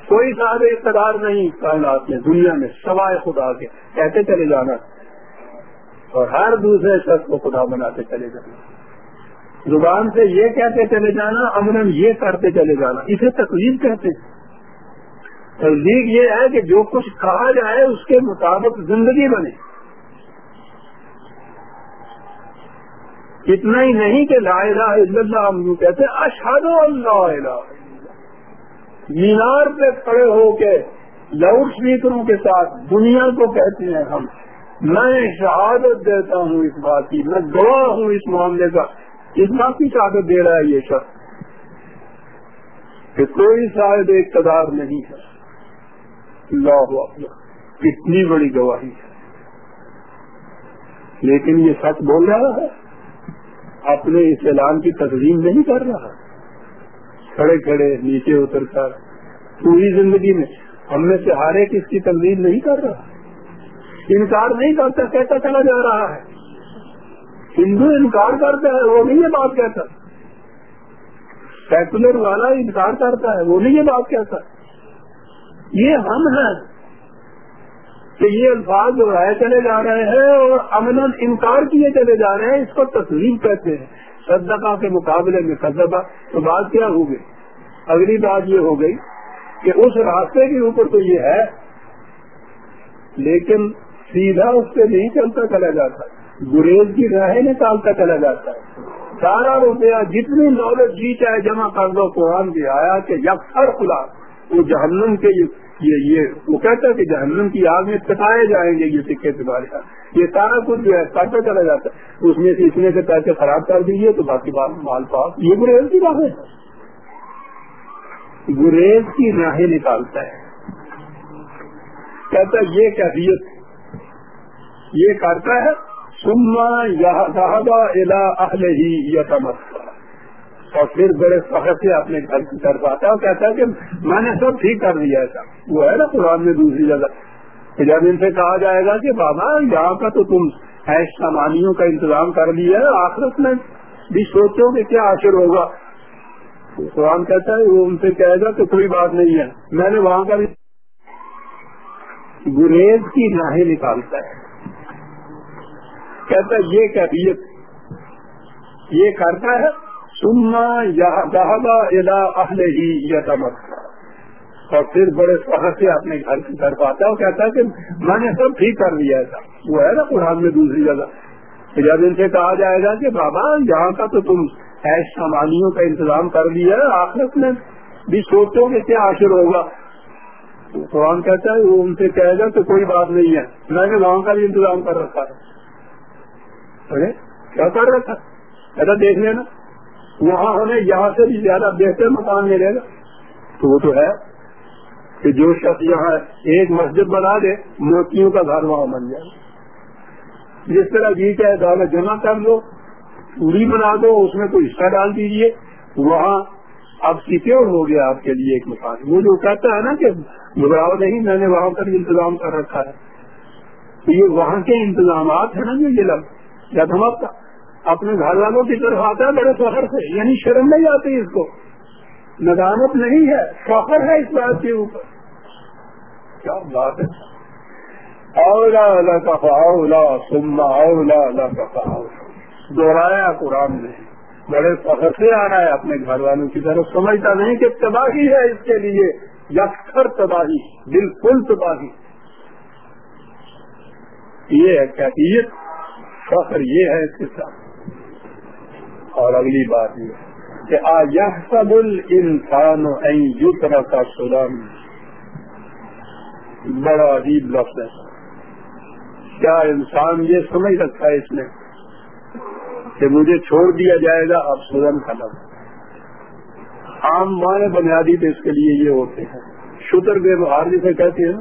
کوئی صاحب اقتدار نہیں کائنات میں، دنیا میں، سوائے خدا کے۔ کہتے چلے جانا۔ اور ہر دوسرے شخص کو خدا بناتے چلے جانا۔ زبان سے یہ کہتے چلے جانا امن یہ کرتے چلے جانا۔ اسے تقریب کہتے ہیں۔ تصدیق یہ ہے کہ جو کچھ کہا جائے، اس کے مطابق زندگی بنے۔ اتنا ہی نہیں کہ لا الہ الا اللہ ہم کہتے اشہد اللہ الہ مینار پہ کھڑے ہو کے لاؤڈ اسپیکروں کے ساتھ دنیا کو کہتے ہیں ہم۔ میں شہادت دیتا ہوں اس بات کی، میں گواہ ہوں اس معاملے کا۔ اس بات کی شہادت دے رہا ہے یہ شخص کہ کوئی شاید اقتدار نہیں ہے۔ اللہ کتنی بڑی گواہی ہے۔ لیکن یہ سچ بول رہا ہے، اپنے اس اعلان کی تقسیم نہیں کر رہا۔ کھڑے کھڑے نیچے اتر کر، پوری زندگی میں ہم میں سے ہر ایک اس کی تنظیم نہیں کر رہا۔ انکار نہیں کرتا، کہتا چلا جا رہا ہے۔ ہندو انکار کرتا ہے، وہ نہیں یہ بات کہتا۔ سیکولر والا انکار کرتا ہے، وہ نہیں یہ بات کہتا۔ یہ ہم ہیں کہ یہ الفاظ جو رائے چلے جا رہے ہیں اور امن انکار کیے چلے جا رہے ہیں، اس کو تصویر کہتے ہیں۔ صدقہ کے مقابلے میں صدقہ، تو بات کیا ہو گئی؟ اگلی بات یہ ہو گئی کہ اس راستے کے اوپر تو یہ ہے، لیکن سیدھا اس پہ نہیں چلتا چلا جاتا۔ گریز کی راہیں نکالتا چلا جاتا۔ ہے سارا روپیہ جتنی نالج جی چاہے جمع کر دو، قرآن بھی آیا کہ یکسر کھلا وہ جہنم کے یہ یہ وہ کہتا ہے کہ جہنم کی آگ میں کٹائے جائیں گے یہ سکے تمہارے یہ سارا کچھ جو ہے کاٹتا چلا جاتا۔ ہے اس میں سے اتنے سے پیسے خراب کر دیجیے تو باقی بات مال پاس یہ گریز کی راہیں گریز کی راہیں نکالتا ہے۔ کہتا ہے، یہ کیفیت یہ کرتا ہے سما یا اہل ہی یا اور پھر بڑے فخر سے اپنے گھر کی طرف آتا ہے اور کہتا ہے کہ میں نے سب ٹھیک کر دیا ایسا وہ ہے نا قرآن میں دوسری جگہ۔ جب ان سے کہا جائے گا کہ بابا، یہاں کا تو تم ایش سامانیوں کا انتظام کر لیا ہے آخرت میں بھی سوچو کہ کیا آخر ہوگا۔ قرآن کہتا ہے، وہ ان سے کہے گا کہ کوئی بات نہیں ہے۔ میں نے وہاں کا بھی گریز کی راہیں نکالتا ہے۔ کہتا ہے، یہ کیفیت یہ کرتا ہے۔ سننا الا اہل ہی یا اور پھر بڑے فخر سے اپنے گھر کی طرف آتا ہے اور کہتا ہے کہ میں نے سب ٹھیک کر لیا تھا۔ وہ ہے نا قرآن میں دوسری جگہ۔ جب ان سے کہا جائے گا کہ بابا، یہاں کا تو تم ایش سامانیوں کا انتظام کر لیا ہے، آخرت میں بھی سوچو کہ کیا آخر ہوگا قرآن کہتا ہے، وہ ان سے کہے گا کہ کوئی بات نہیں ہے۔ میں نے وہاں کا بھی انتظام کر رکھا ہے۔ کیا کر رکھا ایسا دیکھ لینا۔ وہاں ہمیں یہاں سے بھی زیادہ بہتر مکان ملے گا۔ تو وہ تو ہے کہ جو شخص یہاں ایک مسجد بنا دے، موتیوں کا گھر وہاں بن جائے۔ جس طرح جی چاہے دولت جمع کر لو، پوری بنا دو، اس میں کوئی حصہ ڈال دیجیے وہاں اب سیکور ہو گیا آپ کے لیے ایک مکان۔ وہ جو کہتا ہے نا کہ گھبراؤ نہیں، میں نے وہاں پر انتظام کر رکھا ہے۔ تو یہ وہاں کے انتظامات ہیں نا جو یہ لگ یا ہم اپنے گھر والوں کی طرف آتا ہے بڑے فخر سے یعنی شرم نہیں آتی اس کو۔ ندامت نہیں ہے، فخر ہے اس بات کے اوپر۔ کیا بات ہے؟ اولا اللہ کا اولا سما اولا اللہ کا دوہرایا قرآن نے۔ بڑے فخر سے آ رہا ہے اپنے گھر والوں کی طرف۔ سمجھتا نہیں کہ تباہی ہے اس کے لیے۔ یکسر تباہی، بالکل تباہی۔ یہ ہے کیفیت۔ فخر یہ ہے اس کے ساتھ۔ اور اگلی بات یہ کہ آ سب انسان کا سلام۔ بڑا عجیب لفظ ہے۔ کیا انسان یہ سمجھ رکھا ہے اس نے کہ مجھے چھوڑ دیا جائے گا، اب سورن کا لفظ عام معنی بنیادی تو اس کے لیے یہ ہوتے ہیں۔ شتر بے بہار جسے کہتے ہیں،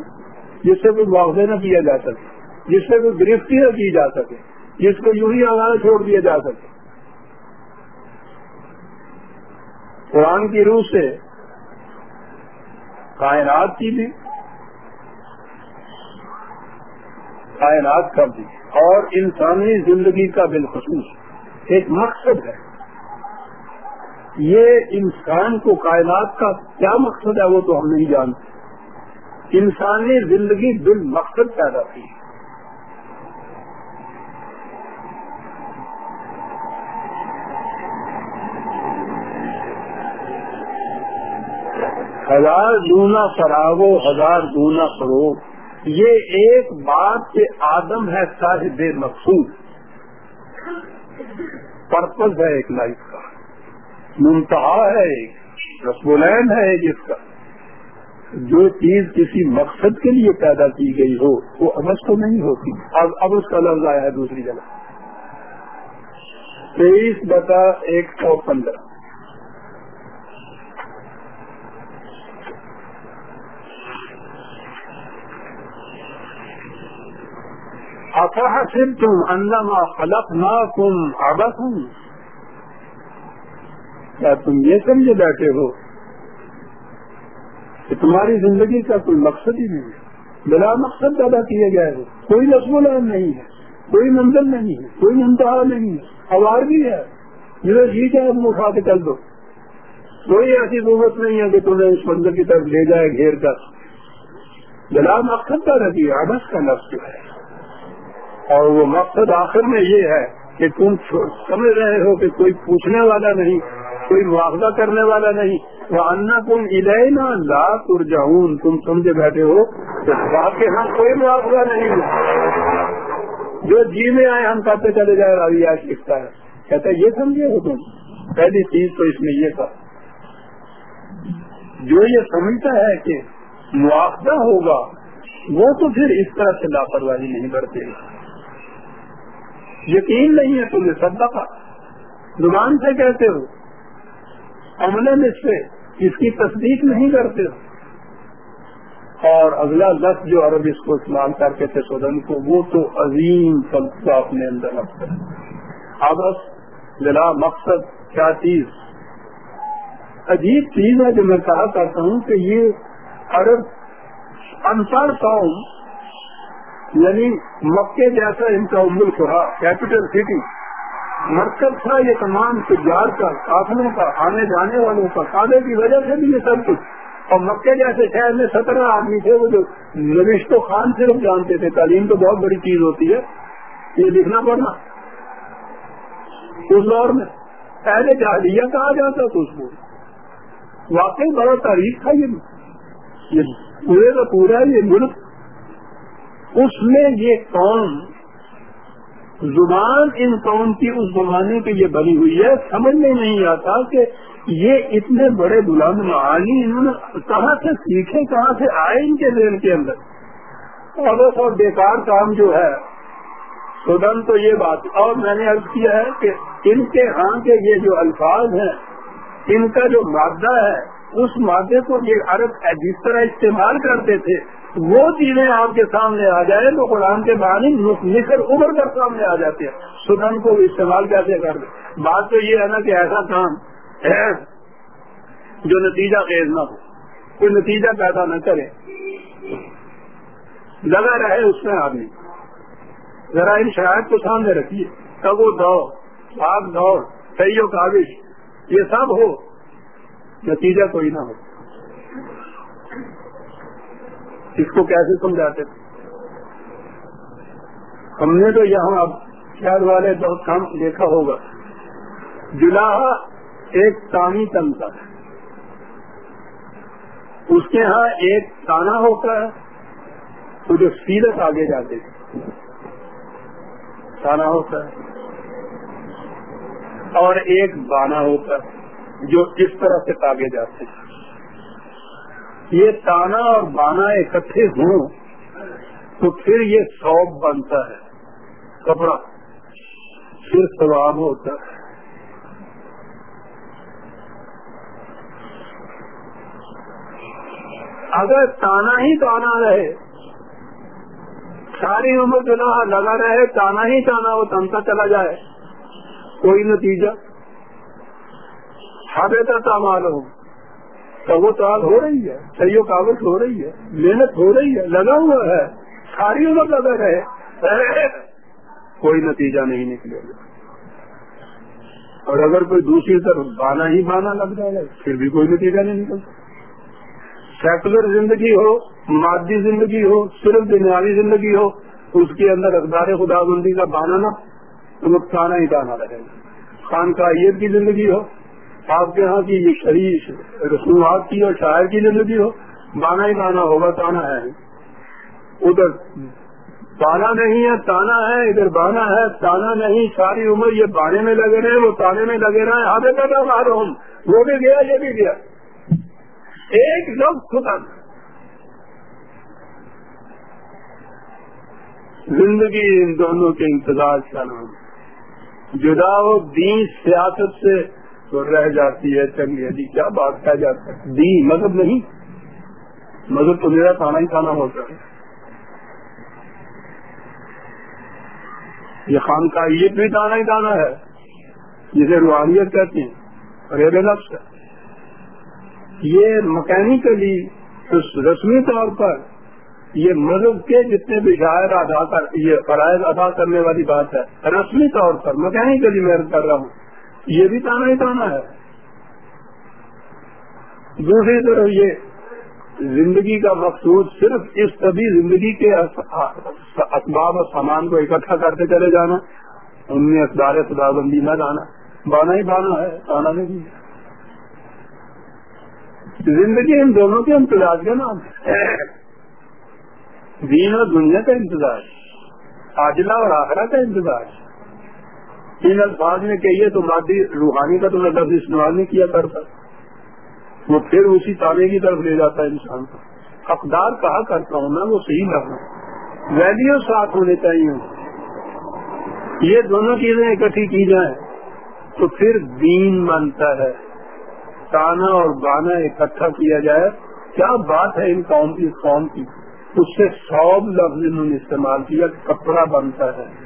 جس سے کوئی معاوضے نہ کیا جا سکے، جس سے کوئی گرفتی نہ کی جا سکے۔ جس کو یوں ہی آگاہ چھوڑ دیا جا سکے۔ قرآن کی روح سے کائنات کی بھی، کائنات کا بھی، اور انسانی زندگی کا بالخصوص ایک مقصد ہے۔ یہ انسان کو کائنات کا کیا مقصد ہے وہ تو ہم نہیں جانتے۔ انسانی زندگی بال مقصد پیدا کی۔ ہے ہزار دونا فراغو ہزار دونا فروغ۔ یہ ایک بات کے آدم ہے صاحب مقصود۔ پرپز ہے ایک لائف کا۔ منتہا ہے ایک۔ رسولین ہے ایک اس کا۔ جو چیز کسی مقصد کے لیے پیدا کی گئی ہو، وہ امس تو نہیں ہوتی۔ اب اب اس کا لفظ آیا ہے دوسری جگہ۔ تیئیس بتا ایک سو پندرہ۔ افحسب تم انما خلق نہ تم کیا تم یہ سمجھے بیٹھے ہو کہ تمہاری زندگی کا کوئی مقصد ہی نہیں ہے؟ بلا مقصد پیدا کیے گئے ہو کوئی نسم العین نہیں ہے، کوئی منزل نہیں ہے، کوئی انتہا نہیں ہے۔ اوار بھی ہے۔ جسے جی ہے، تم اٹھا کے چل دو۔ کوئی ایسی ضرورت نہیں ہے کہ تمہیں اس منزل کی طرف لے جائے گھیر کر۔ بلا مقصد پیدا کیا ابس کا لفظ ہے۔ اور وہ مقصد آخر میں یہ ہے کہ تم سمجھ رہے ہو کہ کوئی پوچھنے والا نہیں، کوئی مواخذہ کرنے والا نہیں۔ وہ انا تم ادینا لا تر تم سمجھے بیٹھے ہو تو کے ہاں کوئی مواخذہ نہیں۔ جو جی میں آئے، ہم کہتے چلے جائے روی آج سکھتا ہے کہتا ہے یہ سمجھے ہو تم۔ پہلی چیز تو اس میں یہ تھا۔ جو یہ سمجھتا ہے کہ مواخذہ ہوگا، وہ تو پھر اس طرح سے لاپرواہی نہیں کرتے یقین نہیں ہے تمہیں صدقہ۔ زبان سے کہتے ہو، عملے میں سے اس کی تصدیق نہیں کرتے ہو۔ اور اگلا لفظ جو عرب اس کو استعمال کرتے تھے سودن کو، وہ تو عظیم فلسفہ اپنے اندر رکھتے اب بلا مقصد کیا چیز؟ عجیب چیز ہے جو میں کہا کرتا ہوں کہ یہ عرب انسار قوم یعنی مکے جیسا ان کا ملک رہا کیپٹل سٹی مرکز تھا یہ تمام تجار کا کافلوں کا، آنے جانے والوں کا۔ کادے کی وجہ سے بھی یہ سب کچھ۔ اور مکے جیسے شہر میں سترہ آدمی تھے، وہ جو نوشت و خان صرف جانتے تھے۔ تعلیم تو بہت بڑی چیز ہوتی ہے۔ یہ لکھنا پڑنا اس دور میں پہلے جہلیہ کہا جاتا تھا اس کو؟ واقعی بڑا تاریخ تھا یہ پورے کا پورا یہ ملک اس میں یہ قوم، زبان ان قوم کی اس زمانے کی یہ بنی ہوئی ہے، سمجھ میں نہیں آتا کہ یہ اتنے بڑے بلند معانی انہوں نے کہاں سے سیکھے، کہاں سے آئے ان کے دل کے اندر؟ اور اور بیکار کام جو ہے سدن تو یہ بات، اور میں نے عرض کیا ہے کہ ان کے ہاں کے یہ جو الفاظ ہیں، ان کا جو مادہ ہے، اس مادے کو یہ عرب جس طرح استعمال کرتے تھے وہ چیزیں آپ کے سامنے آ جائے تو قرآن کے بانی نکل ابھر کر سامنے آ جاتے ہیں۔ سدن کو استعمال کیسے کر دیں بات تو یہ ہے نا کہ ایسا کام ہے جو نتیجہ خیز نہ ہو۔ کوئی نتیجہ پیدا نہ کرے۔ لگا رہے اس میں آدمی۔ ذرا ان شرائط کو سامنے رکھیے۔ تب وہ دوڑ آگ دوڑ صحیح و کاوش، یہ سب ہو۔ نتیجہ کوئی نہ ہو۔ اس کو کیسے سمجھاتے تھے؟ ہم نے تو یہاں اب شہر والے بہت کام دیکھا ہوگا۔ جلا ایک تانی تن کا۔ اس کے ہاں ایک تانا ہوتا ہے، تو جو سیرت آگے جاتے تھے۔ تانا ہوتا ہے۔ اور ایک بانا ہوتا ہے، جو اس طرح سے آگے جاتے ہیں۔ یہ تانا اور بانا اکٹھے ہوں تو پھر یہ سوپ بنتا ہے، کپڑا پھر سواب ہوتا ہے۔ اگر تانا ہی تانا رہے، ساری عمر جو لگا رہے، تانا ہی تانا وہ تنتا چلا جائے، کوئی نتیجہ؟ ہر تا معلوم تو تعال ہو رہی ہے صحیح کاغذ ہو رہی ہے، محنت ہو رہی ہے، لگا ہوا ہے، ساری عمر لگا رہے۔ کوئی نتیجہ نہیں نکلے گا۔ اور اگر کوئی دوسری طرف بانا ہی بانا لگ جائے گا پھر بھی کوئی نتیجہ نہیں نکلتا۔ سیکولر زندگی ہو، مادی زندگی ہو، صرف دنیاوی زندگی ہو، اس کے اندر اقدار خدا بندی کا بانا نہ، نقصان ہی بانا رہے گا۔ خان کا کی زندگی ہو آپ کے یہاں کی یہ شریف رسومات کی اور شاعر کی زندگی ہو بانا ہی بانا ہوگا تانا ہے۔ ادھر بانا نہیں ہے، تانا ہے، ادھر بانا ہے، تانا نہیں، ساری عمر یہ بانے میں لگے رہے، وہ تانے میں لگے رہے آدھے کا مارو ہوں وہ بھی گیا، یہ بھی گیا۔ ایک لفظ خدا۔ زندگی ان دونوں کے انتظار کا نام۔ جدا ہو بیس سیاست سے تو رہ جاتی ہے چلیے جی کیا بات کیا جاتا ہے؟ دی مذہب نہیں۔ مذہب تو میرا کھانا ہی کھانا ہوتا ہے۔ یہ خان کا یہ بھی دانا ہی دانا ہے، جسے روحانیت کہتے ہیں، اور یہ لفظ ہے۔ یہ مکینکلی رسمی طور پر یہ مذہب کے جتنے بھی شاعر ادا کر، یہ فرائض ادا کرنے والی بات ہے۔ رسمی طور پر مکینکلی میں کر رہا ہوں۔ یہ بھی تانا ہی تانا ہے۔ دوسری طرف یہ زندگی کا مقصود صرف اس طبی زندگی کے اسباب اور سامان کو اکٹھا کرتے چلے جانا، ان میں اقدار خدا بندی نہ جانا بانا ہی بانا ہے، تانا نہیں۔ زندگی ان دونوں کے امتزاج کا نام دین اور دنیا کا انتظار آجلا اور آخرا کا انتظار ان الفاظ میں کہیے تو مادی روحانی کا تو میں لفظ استعمال نہیں کیا کرتا۔ وہ پھر اسی تالے کی طرف لے جاتا ہے انسان کو۔ اقدار کہا کرتا ہوں میں؟ وہ صحیح لفظ ویلیو ساتھ ہونے چاہیے۔ یہ دونوں چیزیں اکٹھی کی جائیں۔ تو پھر دین بنتا ہے۔ تانا اور بانا اکٹھا کیا جائے۔ کیا بات ہے ان قوم کی؟ قوم کی۔ اس سے سوب لفظ انہوں نے استعمال کیا، کپڑا بنتا ہے۔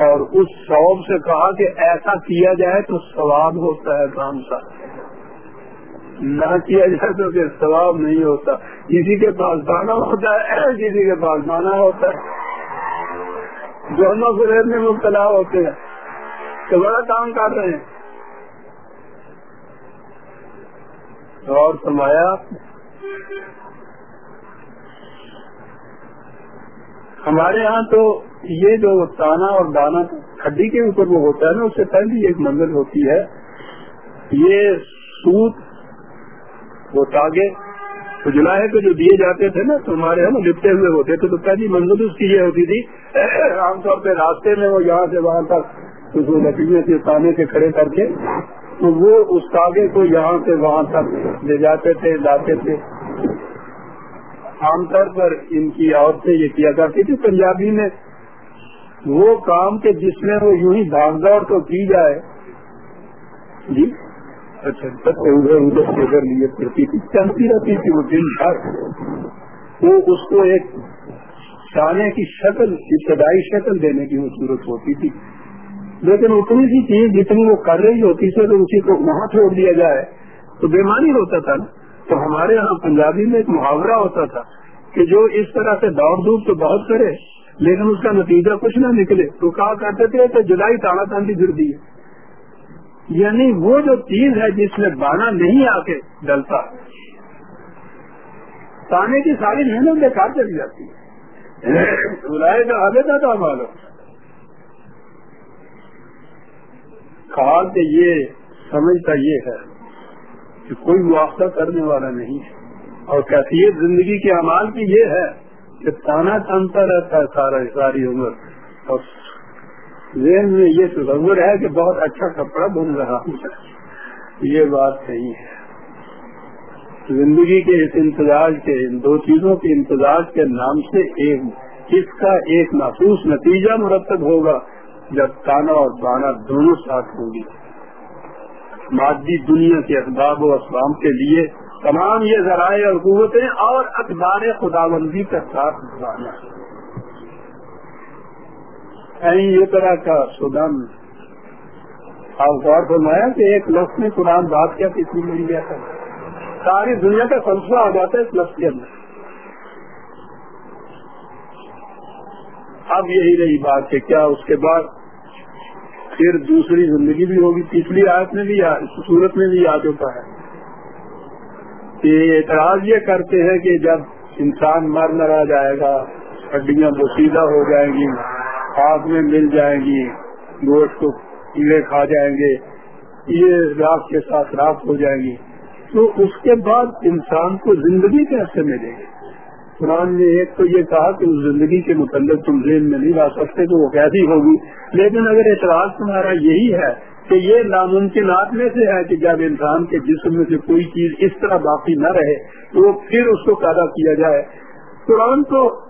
اور اس شوب سے کہا کہ ایسا کیا جائے تو ثواب ہوتا ہے کام کا۔ نہ کیا جائے تو پھر ثواب نہیں ہوتا۔ کسی کے پاس بانا ہوتا ہے، کسی کے پاس مانا ہوتا ہے۔ دونوں فریب میں مبتلا ہوتے ہیں۔ تو بڑا کام کر رہے ہیں۔ اور سمایا ہمارے ہاں تو یہ جو تانا اور دانا کھڈی کے اوپر وہ ہوتا ہے نا، اس سے پہلی ایک منزل ہوتی ہے۔ یہ سوت وہ تاگے۔ جلائے کو جو دیے جاتے تھے نا، تو ہمارے یہاں لپٹے ہوئے ہوتے تھے۔ تو پہلی منزل اس کی یہ ہوتی تھی۔ عام طور پہ راستے میں وہ یہاں سے وہاں تک لکڑیوں سے تانے سے کھڑے کر کے۔ تو وہ اس تاگے کو یہاں سے وہاں تک لے جاتے تھے، لاتے تھے۔ عام طور پر ان کی عورتیں یہ کیا کرتی تھی پنجابی میں وہ کام کے جس میں وہ یوں ہی بھاگ دوڑ تو کی جائے۔ جی؟ اچھا۔ ادھر ادھر سے ادھر لیے پھرتی تھی چلتی رہتی تھی وہ دن بھر۔ وہ اس کو ایک تانے کی شکل ابتدائی شکل دینے کی وہ صورت ہوتی تھی۔ لیکن اتنی سی چیز جتنی وہ کر رہی ہوتی تھی تو اسی کو وہاں چھوڑ دیا جائے تو بیمانی ہوتا تھا نا۔ تو ہمارے یہاں پنجابی میں ایک محاورہ ہوتا تھا کہ جو اس طرح سے دوڑ دھوپ تو بہت کرے، لیکن اس کا نتیجہ کچھ نہ نکلے۔ تو کہا کرتے تھے تو جلائی تانا تاندی گر دی یعنی وہ جو چیز ہے جس میں بانا نہیں آ کے ڈلتا، تانے کی ساری محنت بیکار چلی جاتی ہے۔ بلائے کا آگے تھا معلوم کہا کہ یہ سمجھتا یہ ہے۔ کہ کوئی مواقع کرنے والا نہیں ہے۔ اور کیفیت زندگی کے امال کی یہ ہے کہ تانا تانتا رہتا ہے سارا ساری عمر۔ اور ذہن میں یہ تصور ہے کہ بہت اچھا کپڑا بن رہا ہوں۔ یہ بات صحیح ہے۔ زندگی کے اس امتزاج کے، ان دو چیزوں کے امتزاج کے نام سے ایک، اس کا ایک محفوظ نتیجہ مرتب ہوگا جب تانا اور بانا دونوں ساتھ ہوں گی مادی دنیا کے اسباب و اسلام کے لیے تمام یہ ذرائع اور قوتیں اور اخبار خدا بندی کا ساتھ بانا یہ طرح کا سدم آپ غور فرمایا کہ ایک لفظ میں قرآن بات کیا کسی مل گیا تھا۔ ساری دنیا کا فلسفہ آ جاتا ہے اس لفظ کے اندر۔ اب یہی رہی بات کہ کیا اس کے بعد پھر دوسری زندگی بھی ہوگی، تیسری آیت میں بھی صورت میں بھی آ چکا ہے۔ کہ اعتراض یہ کرتے ہیں کہ جب انسان مر نہ جائے گا، ہڈیاں بسیدہ ہو جائیں گی آگ میں مل جائیں گی، گوشت کو کیڑے کھا جائیں گے، یہ راک کے ساتھ راک ہو جائیں گی۔ تو اس کے بعد انسان کو زندگی کیسے ملے گی؟ قرآن نے ایک تو یہ کہا کہ اس زندگی کے متعلق تم ذہن میں نہیں لا سکتے تو وہ کیسی ہوگی؟ لیکن اگر اعتراض تمہارا یہی ہے کہ یہ ناممکنات میں سے ہے کہ جب انسان کے جسم میں سے کوئی چیز اس طرح باقی نہ رہے تو پھر اس کو پیدا کیا جائے۔ قرآن تو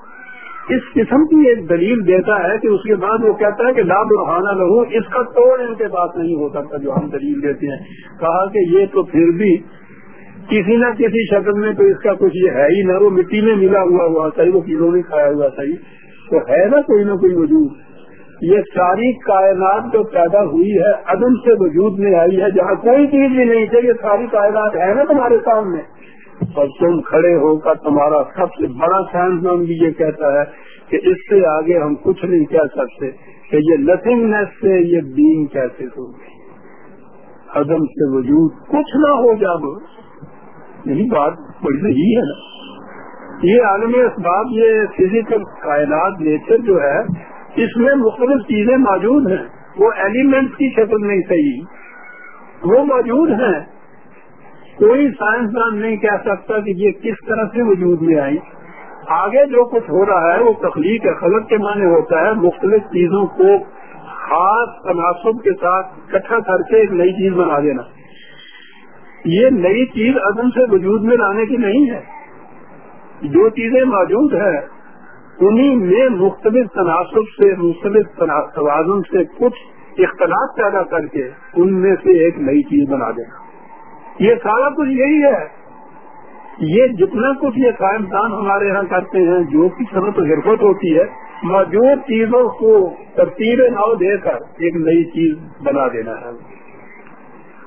اس قسم کی ایک دلیل دیتا ہے کہ اس کے بعد وہ کہتا ہے کہ لا برہانہ لہو، اس کا توڑ ان کے پاس نہیں ہو سکتا جو ہم دلیل دیتے ہیں۔ کہا کہ یہ تو پھر بھی کسی نہ کسی شکل میں تو اس کا کچھ یہ ہے ہی نہ، وہ مٹی میں ملا ہوا ہوا صحیح وہ کلو نہیں کھایا ہوا صحیح تو ہے نا کوئی نہ کوئی وجود۔ یہ ساری کائنات جو پیدا ہوئی ہے، عدم سے وجود میں آئی ہے، جہاں کوئی چیز بھی نہیں تھی، یہ ساری کائنات ہے نا تمہارے سامنے۔ اور تم کھڑے ہو کر تمہارا سب سے بڑا سائنسدان بھی یہ کہتا ہے کہ اس سے آگے ہم کچھ نہیں کہہ سکتے کہ یہ نتھنگنیس سے یہ دین کیسے ہوگی عدم سے وجود کچھ نہ ہو جب یہی بات بڑی صحیح ہے نا۔ یہ عالمی اسباب، یہ فزیکل کائنات نیچر جو ہے، اس میں مختلف چیزیں موجود ہیں۔ وہ ایلیمنٹ کی شکل نہیں صحیح۔ وہ موجود ہیں۔ کوئی سائنسدان نہیں کہہ سکتا کہ یہ کس طرح سے وجود میں آئی آگے جو کچھ ہو رہا ہے، وہ تخلیق خلق کے معنی ہوتا ہے۔ مختلف چیزوں کو خاص تناسب کے ساتھ اکٹھا کر کے ایک نئی چیز بنا دینا۔ یہ نئی چیز عدم سے وجود میں لانے کی نہیں ہے۔ جو چیزیں موجود ہیں انہیں میں مختلف تناسب سے، مختلف توازن سے کچھ اختلاف پیدا کر کے ان میں سے ایک نئی چیز بنا دینا۔ یہ سارا کچھ یہی ہے۔ یہ جتنا کچھ یہ سائنسدان ہمارے یہاں کرتے ہیں، جو کی صنعت و حرکت ہوتی ہے، موجود چیزوں کو ترتیب نو دے کر ایک نئی چیز بنا دینا ہے۔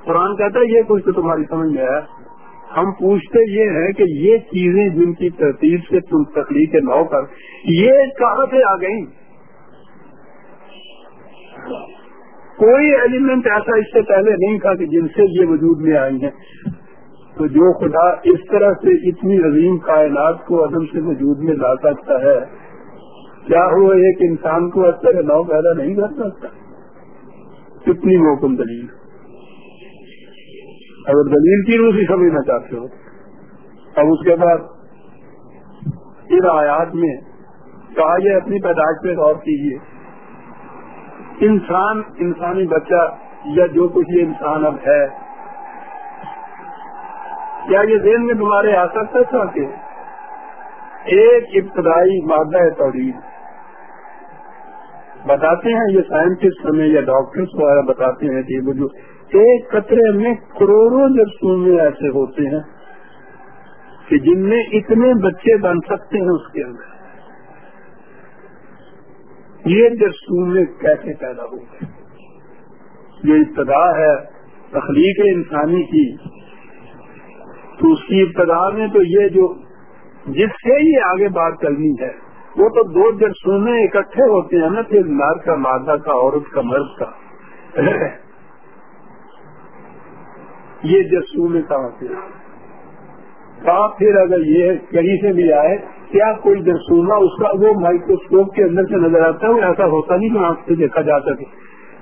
قرآن کہتا ہے، یہ کچھ تو تمہاری سمجھ میں ہے ہم پوچھتے یہ ہیں کہ یہ چیزیں جن کی ترتیب سے تم تخلیق نو کر، یہ کہاں سے آ گئی کوئی ایلیمنٹ ایسا اس سے پہلے نہیں تھا کہ جن سے یہ وجود میں آئی ہیں۔ تو جو خدا اس طرح سے اتنی عظیم کائنات کو عدم سے وجود میں لا سکتا ہے، کیا ہو ایک انسان کو اس طرح نو پیدا نہیں کر سکتا؟ کتنی موکم دلیل۔ اگر دلیل کی روح ہی سمجھنا چاہتے ہو۔ اب اس کے بعد ان آیات میں کہا یہ اپنی پیداش پہ غور کیجیے انسان، انسانی بچہ یا جو کچھ یہ انسان اب ہے، کیا یہ ذہن میں تمہارے آ سکتا تھا کہ ایک ابتدائی مادہ توڑید بتاتے ہیں یہ سائنٹسٹ ہمیں یا ڈاکٹرس وغیرہ بتاتے ہیں کہ وہ جو ایک قطرے میں کروڑوں جرسوم ایسے ہوتے ہیں کہ جن میں اتنے بچے بن سکتے ہیں اس کے اندر۔ یہ جرسوم کیسے پیدا ہو گئے؟ جو ابتدا ہے تخلیق انسانی کی۔ تو اس کی ابتدا میں تو یہ جو جس سے ہی آگے بات کرنی ہے، وہ تو دو جرسومے اکٹھے ہوتے ہیں نا، پھر نار کا مادہ کا، عورت کا مرد کا۔ یہ جرسومے کہاں سے کہاں پھر اگر یہ کہیں سے بھی آئے، کیا کوئی جرسوما اس کا وہ مائکروسکوپ کے اندر سے نظر آتا ہے، وہ ایسا ہوتا نہیں کہ آنکھ سے دیکھا جا سکے۔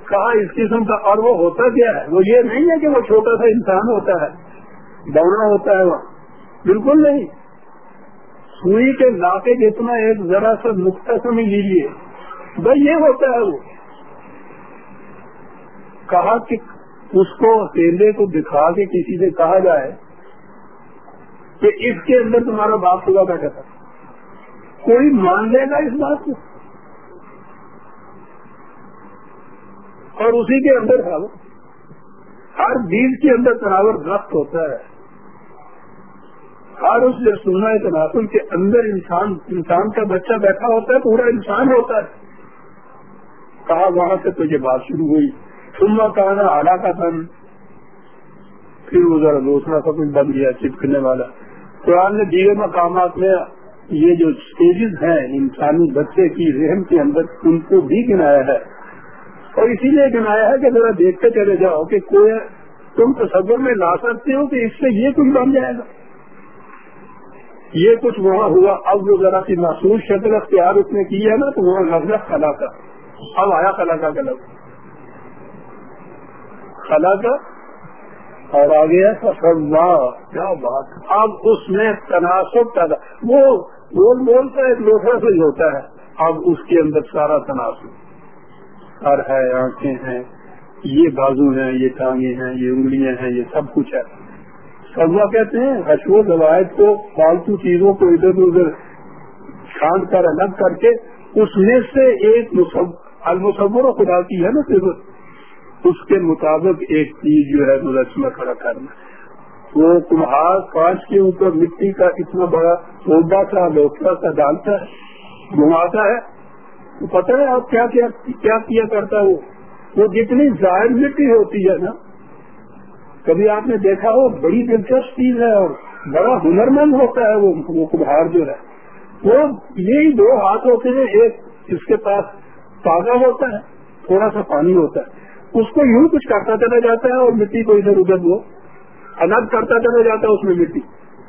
کہا اس قسم کا، اور وہ ہوتا کیا ہے؟ وہ یہ نہیں ہے کہ وہ چھوٹا سا انسان ہوتا ہے دوڑنا ہوتا ہے وہاں بالکل نہیں۔ سوئی کے لاتے جتنا ایک ذرا سا نقطہ سمجھ لیجیے بھائی یہ ہوتا ہے وہ۔ کہا کہ اس کو اکیلے کو دکھا کے کسی سے کہا جائے کہ اس کے اندر تمہارا باپ ہوا بیٹھا تھا کوئی مان لے گا اس بات کو؟ اور اسی کے اندر تھا وہ ہر بیج کے اندر تناور رخت ہوتا ہے۔ ہر اس نے سننا ہے تناسل کے اندر انسان انسان کا بچہ بیٹھا ہوتا ہے، پورا انسان ہوتا ہے۔ کہا، وہاں سے تو یہ بات شروع ہوئی۔ سننا کہنا آلہ کا تن پھر وہ ذرا دوسرا سا کچھ بن گیا چپکنے والا۔ قرآن نے دیگر مقامات میں یہ جو اسٹیجز ہیں، انسانی بچے کی ذہن کے اندر، ان کو بھی گنایا ہے۔ اور اسی لیے گنایا ہے کہ ذرا دیکھتے چلے جاؤ کہ کوئی تم تصور میں لا سکتے ہو کہ اس سے یہ کچھ بن جائے گا۔ یہ کچھ وہاں ہوا۔ اب وہ ذرا سی محسوس شکل اختیار اس نے کی ہے نا، تو وہاں لفظ خلا کا اب آیا خلا کا لفظ خلا کا اور آگے کیا بات اب اس میں تناسب پیدا وہ بول بول کا ایک لوٹا سے ہی ہوتا ہے۔ اب اس کے اندر سارا تناسب۔ سر ہے، آنکھیں ہیں، یہ بازو ہیں، یہ ٹانگیں ہیں، یہ انگلیاں ہیں، یہ سب کچھ ہے۔ سزا کہتے ہیں اشو روایت کو، فالتو چیزوں کو ادھر ادھر چھانٹ کر، الگ کر کے، اس میں سے ایک المصور خدا کی ہے نا صرف۔ اس کے مطابق ایک چیز جو ہے مجسمہ کھڑا کرنا۔ وہ کمہار کانچ کے اوپر مٹی کا اتنا بڑا پودا سا لوٹا سا ڈالتا ہے، گھماتا ہے۔ تو پتہ ہے آپ کیا کیا کیا کرتا ہے وہ؟ وہ جتنی ظاہر مٹی ہوتی ہے نا، کبھی آپ نے دیکھا ہو، بڑی دلچسپ چیز ہے اور بڑا ہنرمند ہوتا ہے وہ کبھار جو ہے۔ وہ یہی دو ہاتھ ہوتے ہیں، ایک اس کے پاس تازہ ہوتا ہے، تھوڑا سا پانی ہوتا ہے۔ اس کو یوں کچھ کرتا چلا جاتا ہے اور مٹی کو ادھر ادھر وہ الگ کرتا چلا جاتا ہے اس میں مٹی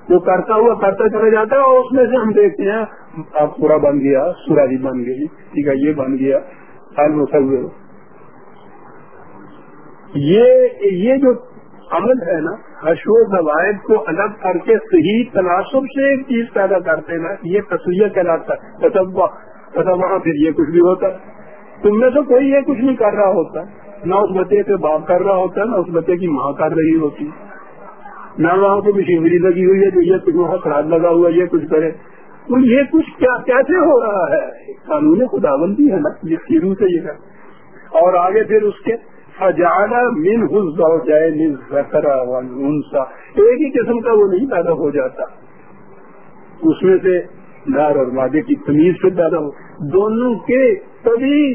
وہ کرتا ہوا کرتا چلا جاتا ہے اور اس میں سے ہم دیکھتے ہیں اب پورا بن گیا سوراجی بن گئی ٹھیک ہے یہ بن گیا یہ جو عمل ہے نا حشو زوائد کو الگ کر کے صحیح تناسب سے ایک چیز پیدا کرتے نا یہ تصویر کہلاتا ہے وہاں پھر یہ کچھ بھی ہوتا ہے تم میں سے کوئی یہ کچھ نہیں کر رہا ہوتا نہ اس بچے پہ باپ کر رہا ہوتا ہے، نہ اس بچے کی ماں کر رہی ہوتی۔ نہ وہاں پہ مشینری لگی ہوئی ہے جو یہ کچھ وہاں خراب لگا ہوا یہ کچھ کرے۔ تو یہ کچھ کیا کیسے ہو رہا ہے؟ قانون خداوندی ہے نا، جس کی روح سے یہ اور آگے پھر اس کے فجانا من جائے انسا ایک ہی قسم کا وہ نہیں پیدا ہو جاتا۔ اس میں سے نار اور مادے کی تمیز سے پیدا ہو۔ دونوں کے تبھی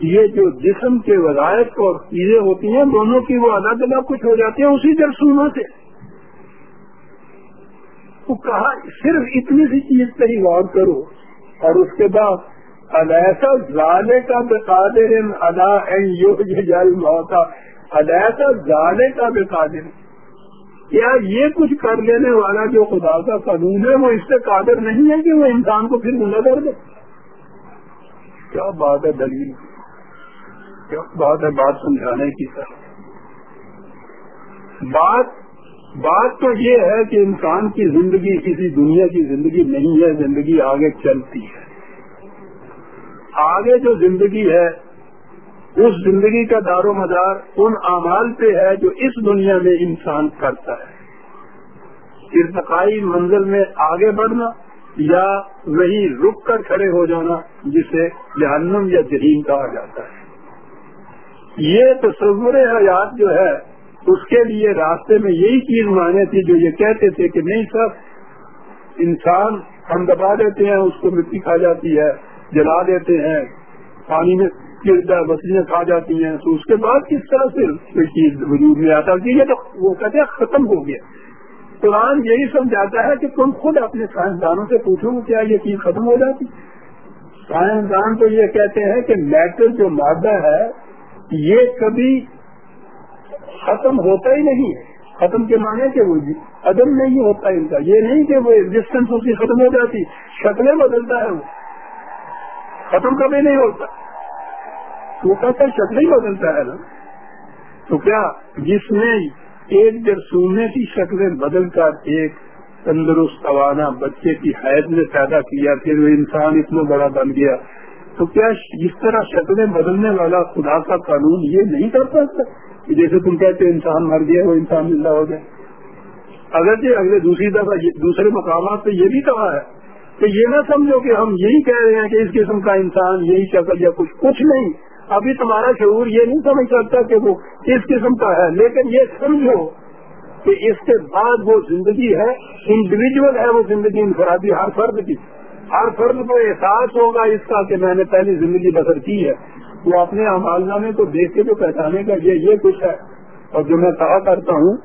یہ جو جسم کے وظائف اور چیزیں ہوتی ہیں، دونوں کی وہ الگ الگ کچھ ہو جاتی ہیں اسی جرسوموں سے۔ تو کہا، صرف اتنی سی چیز پہ ہی غور کرو۔ اور اس کے بعد ادیسا زالے کا بے قادر ادا جل موتا ادیسا زالے کا بے قادر کیا یہ کچھ کر لینے والا جو خدا کا قانون ہے، وہ اس سے قادر نہیں ہے کہ وہ انسان کو پھر گندا کر دے۔ کیا بات ہے دلیل؟ بات ہے بات سمجھانے کی طرح بات بات تو یہ ہے کہ انسان کی زندگی کسی دنیا کی زندگی نہیں ہے، زندگی آگے چلتی ہے۔ آگے جو زندگی ہے، اس زندگی کا دار و مدار ان اعمال پہ ہے جو اس دنیا میں انسان کرتا ہے۔ ارتقائی منزل میں آگے بڑھنا یا وہی رک کر کھڑے ہو جانا جسے جہنم یا جہین کہا جاتا ہے۔ یہ تصور حیات جو ہے، اس کے لیے راستے میں یہی چیز مانے تھی جو یہ کہتے تھے کہ نہیں سر، انسان ہم دبا دیتے ہیں، اس کو مٹی کھا جاتی ہے، جلا دیتے ہیں، پانی میں بسلیاں کھا جاتی ہیں۔ تو اس کے بعد کس طرح سے کوئی چیز وجود میں آتا؟ ہے تو وہ کہتے ہیں ختم ہو گیا۔ قرآن یہی سمجھاتا ہے کہ تم خود اپنے سائنسدانوں سے پوچھو کیا یہ چیز ختم ہو جاتی؟ سائنسدان تو یہ کہتے ہیں کہ میٹر جو مادہ ہے یہ کبھی ختم ہوتا ہی نہیں ختم کے معنی کہ وہ عدم نہیں ہوتا ان کا۔ یہ نہیں کہ وہ ایگزٹینس اس کی ختم ہو جاتی، شکلیں بدلتا ہے وہ۔ ختم کبھی نہیں ہوتا۔ وہ کہتا شکل ہی بدلتا ہے نا؟ تو کیا جس نے ایک جرسونے کی شکلیں بدل کر ایک تندرست توانا بچے کی حید میں پیدا کیا، پھر وہ انسان اتنا بڑا بن گیا تو کیا جس طرح شکلیں بدلنے والا خدا کا قانون یہ نہیں کر سکتا؟ جیسے تم کہتے انسان مر گیا وہ انسان زندہ ہو گیا۔ اگر جی اگلے دوسری دفعہ دوسرے مقامات پہ یہ بھی کہا ہے کہ یہ نہ سمجھو کہ ہم یہی کہہ رہے ہیں کہ اس قسم کا انسان یہی شکل یا کچھ کچھ نہیں۔ ابھی تمہارا شعور یہ نہیں سمجھ سکتا کہ وہ اس قسم کا ہے۔ لیکن یہ سمجھو کہ اس کے بعد وہ زندگی ہے انڈیویجل ہے وہ زندگی انفرادی، ہر فرد کی۔ ہر فرد کو احساس ہوگا اس کا کہ میں نے پہلی زندگی بسر کی ہے۔ وہ اپنے امال نامے کو دیکھ کے جو پہچانے کا یہ یہ کچھ ہے۔ اور جو میں کہا کرتا ہوں،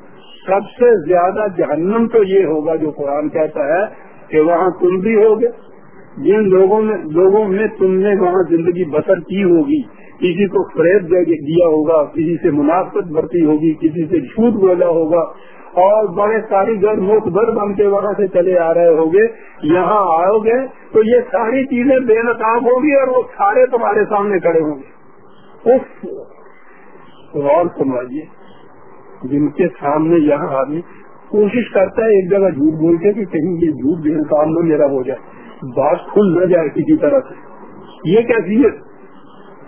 سب سے زیادہ جہنم تو یہ ہوگا جو قرآن کہتا ہے کہ وہاں تم بھی ہوگے۔ جن لوگوں میں لوگوں میں تم نے وہاں زندگی بسر کی ہوگی۔ کسی کو فریب دیا ہوگا، کسی سے منافقت برتی ہوگی، کسی سے جھوٹ بولا ہوگا۔ اور بڑے کاریگر موت بھر بن کے وہاں سے چلے آ رہے ہوں گے، یہاں آؤ گے، تو یہ ساری چیزیں بے نقاب ہوگی اور وہ سارے تمہارے سامنے کھڑے ہوں گے۔ اور سمجھیے، جن کے سامنے یہاں آدمی کوشش کرتا ہے ایک جگہ جھوٹ بول کے کہ کہیں یہ جھوٹ بے نقاب میں میرا ہو جائے، بات کھل نہ جائے کسی طرح سے۔ یہ کیسی ہے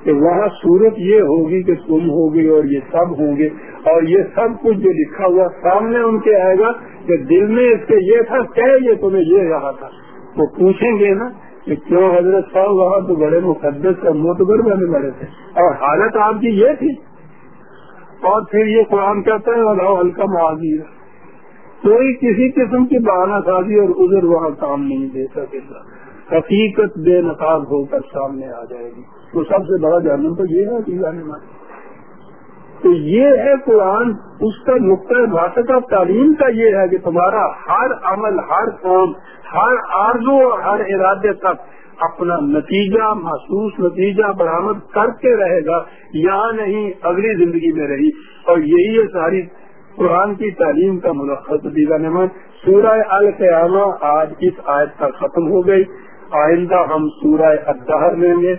کہ وہاں صورت یہ ہوگی کہ تم ہوگی اور یہ سب ہوں گے اور یہ سب کچھ جو لکھا ہوا سامنے ان کے آئے گا کہ دل میں اس کے یہ تھا کہ یہ تمہیں یہ رہا تھا؟ وہ پوچھیں گے نا کہ کیوں حضرت صاحب وہاں تو بڑے مقدس کا موتبر بنے بڑے تھے؟ اور حالت آپ کی یہ تھی۔ اور پھر یہ قرآن کہتا ہے اللہ ہلکا معاذی کوئی کسی قسم کی بہانہ سازی اور ادھر وہاں کام نہیں دے سکے گا۔ حقیقت بے نقاب ہو کر سامنے آ جائے گی۔ تو سب سے بڑا جانم تو یہ ہے کہ جانے تو یہ ہے قرآن، اس کا نقطۂ کا تعلیم کا یہ ہے کہ تمہارا ہر عمل، ہر قوم ہر آرزو اور ہر ارادے تک اپنا نتیجہ، محسوس نتیجہ برآمد کرتے رہے گا یہاں نہیں اگلی زندگی میں رہی۔ اور یہی ہے ساری قرآن کی تعلیم کا ملخص دیگر سورہ القیامہ آج اس آیت کا ختم ہو گئی۔ آئندہ ہم سورہ الدہر لیں گے۔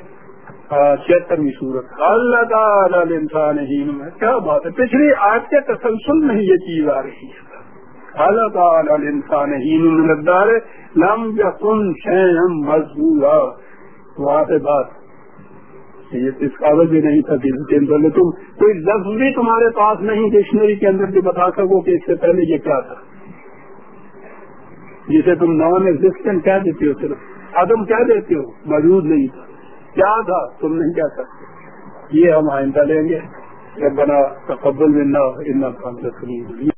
چھترویں سورت۔ اللہ تعالیٰ انسان میں کیا بات ہے؟ پچھلی آج کے تسلسل میں یہ چیز آ رہی ہے۔ اللہ تعالیٰ انسان مدار لم یقن شیم مزدور وہاں سے بات۔ یہ اس کاغذ بھی نہیں تھا، جس کے اندر تم کوئی لفظ بھی تمہارے پاس نہیں، ڈکشنری کے اندر بھی بتا سکو کہ اس سے پہلے یہ کیا تھا۔ جسے تم نان ایگزٹینٹ کہہ دیتے ہو صرف۔ عدم کیا دیتے ہو؟ موجود نہیں تھا۔ کیا تھا؟ تم نہیں کہہ سکتے۔ یہ ہم آئندہ لیں گے۔ بنا تقبل ملنا اتنا کام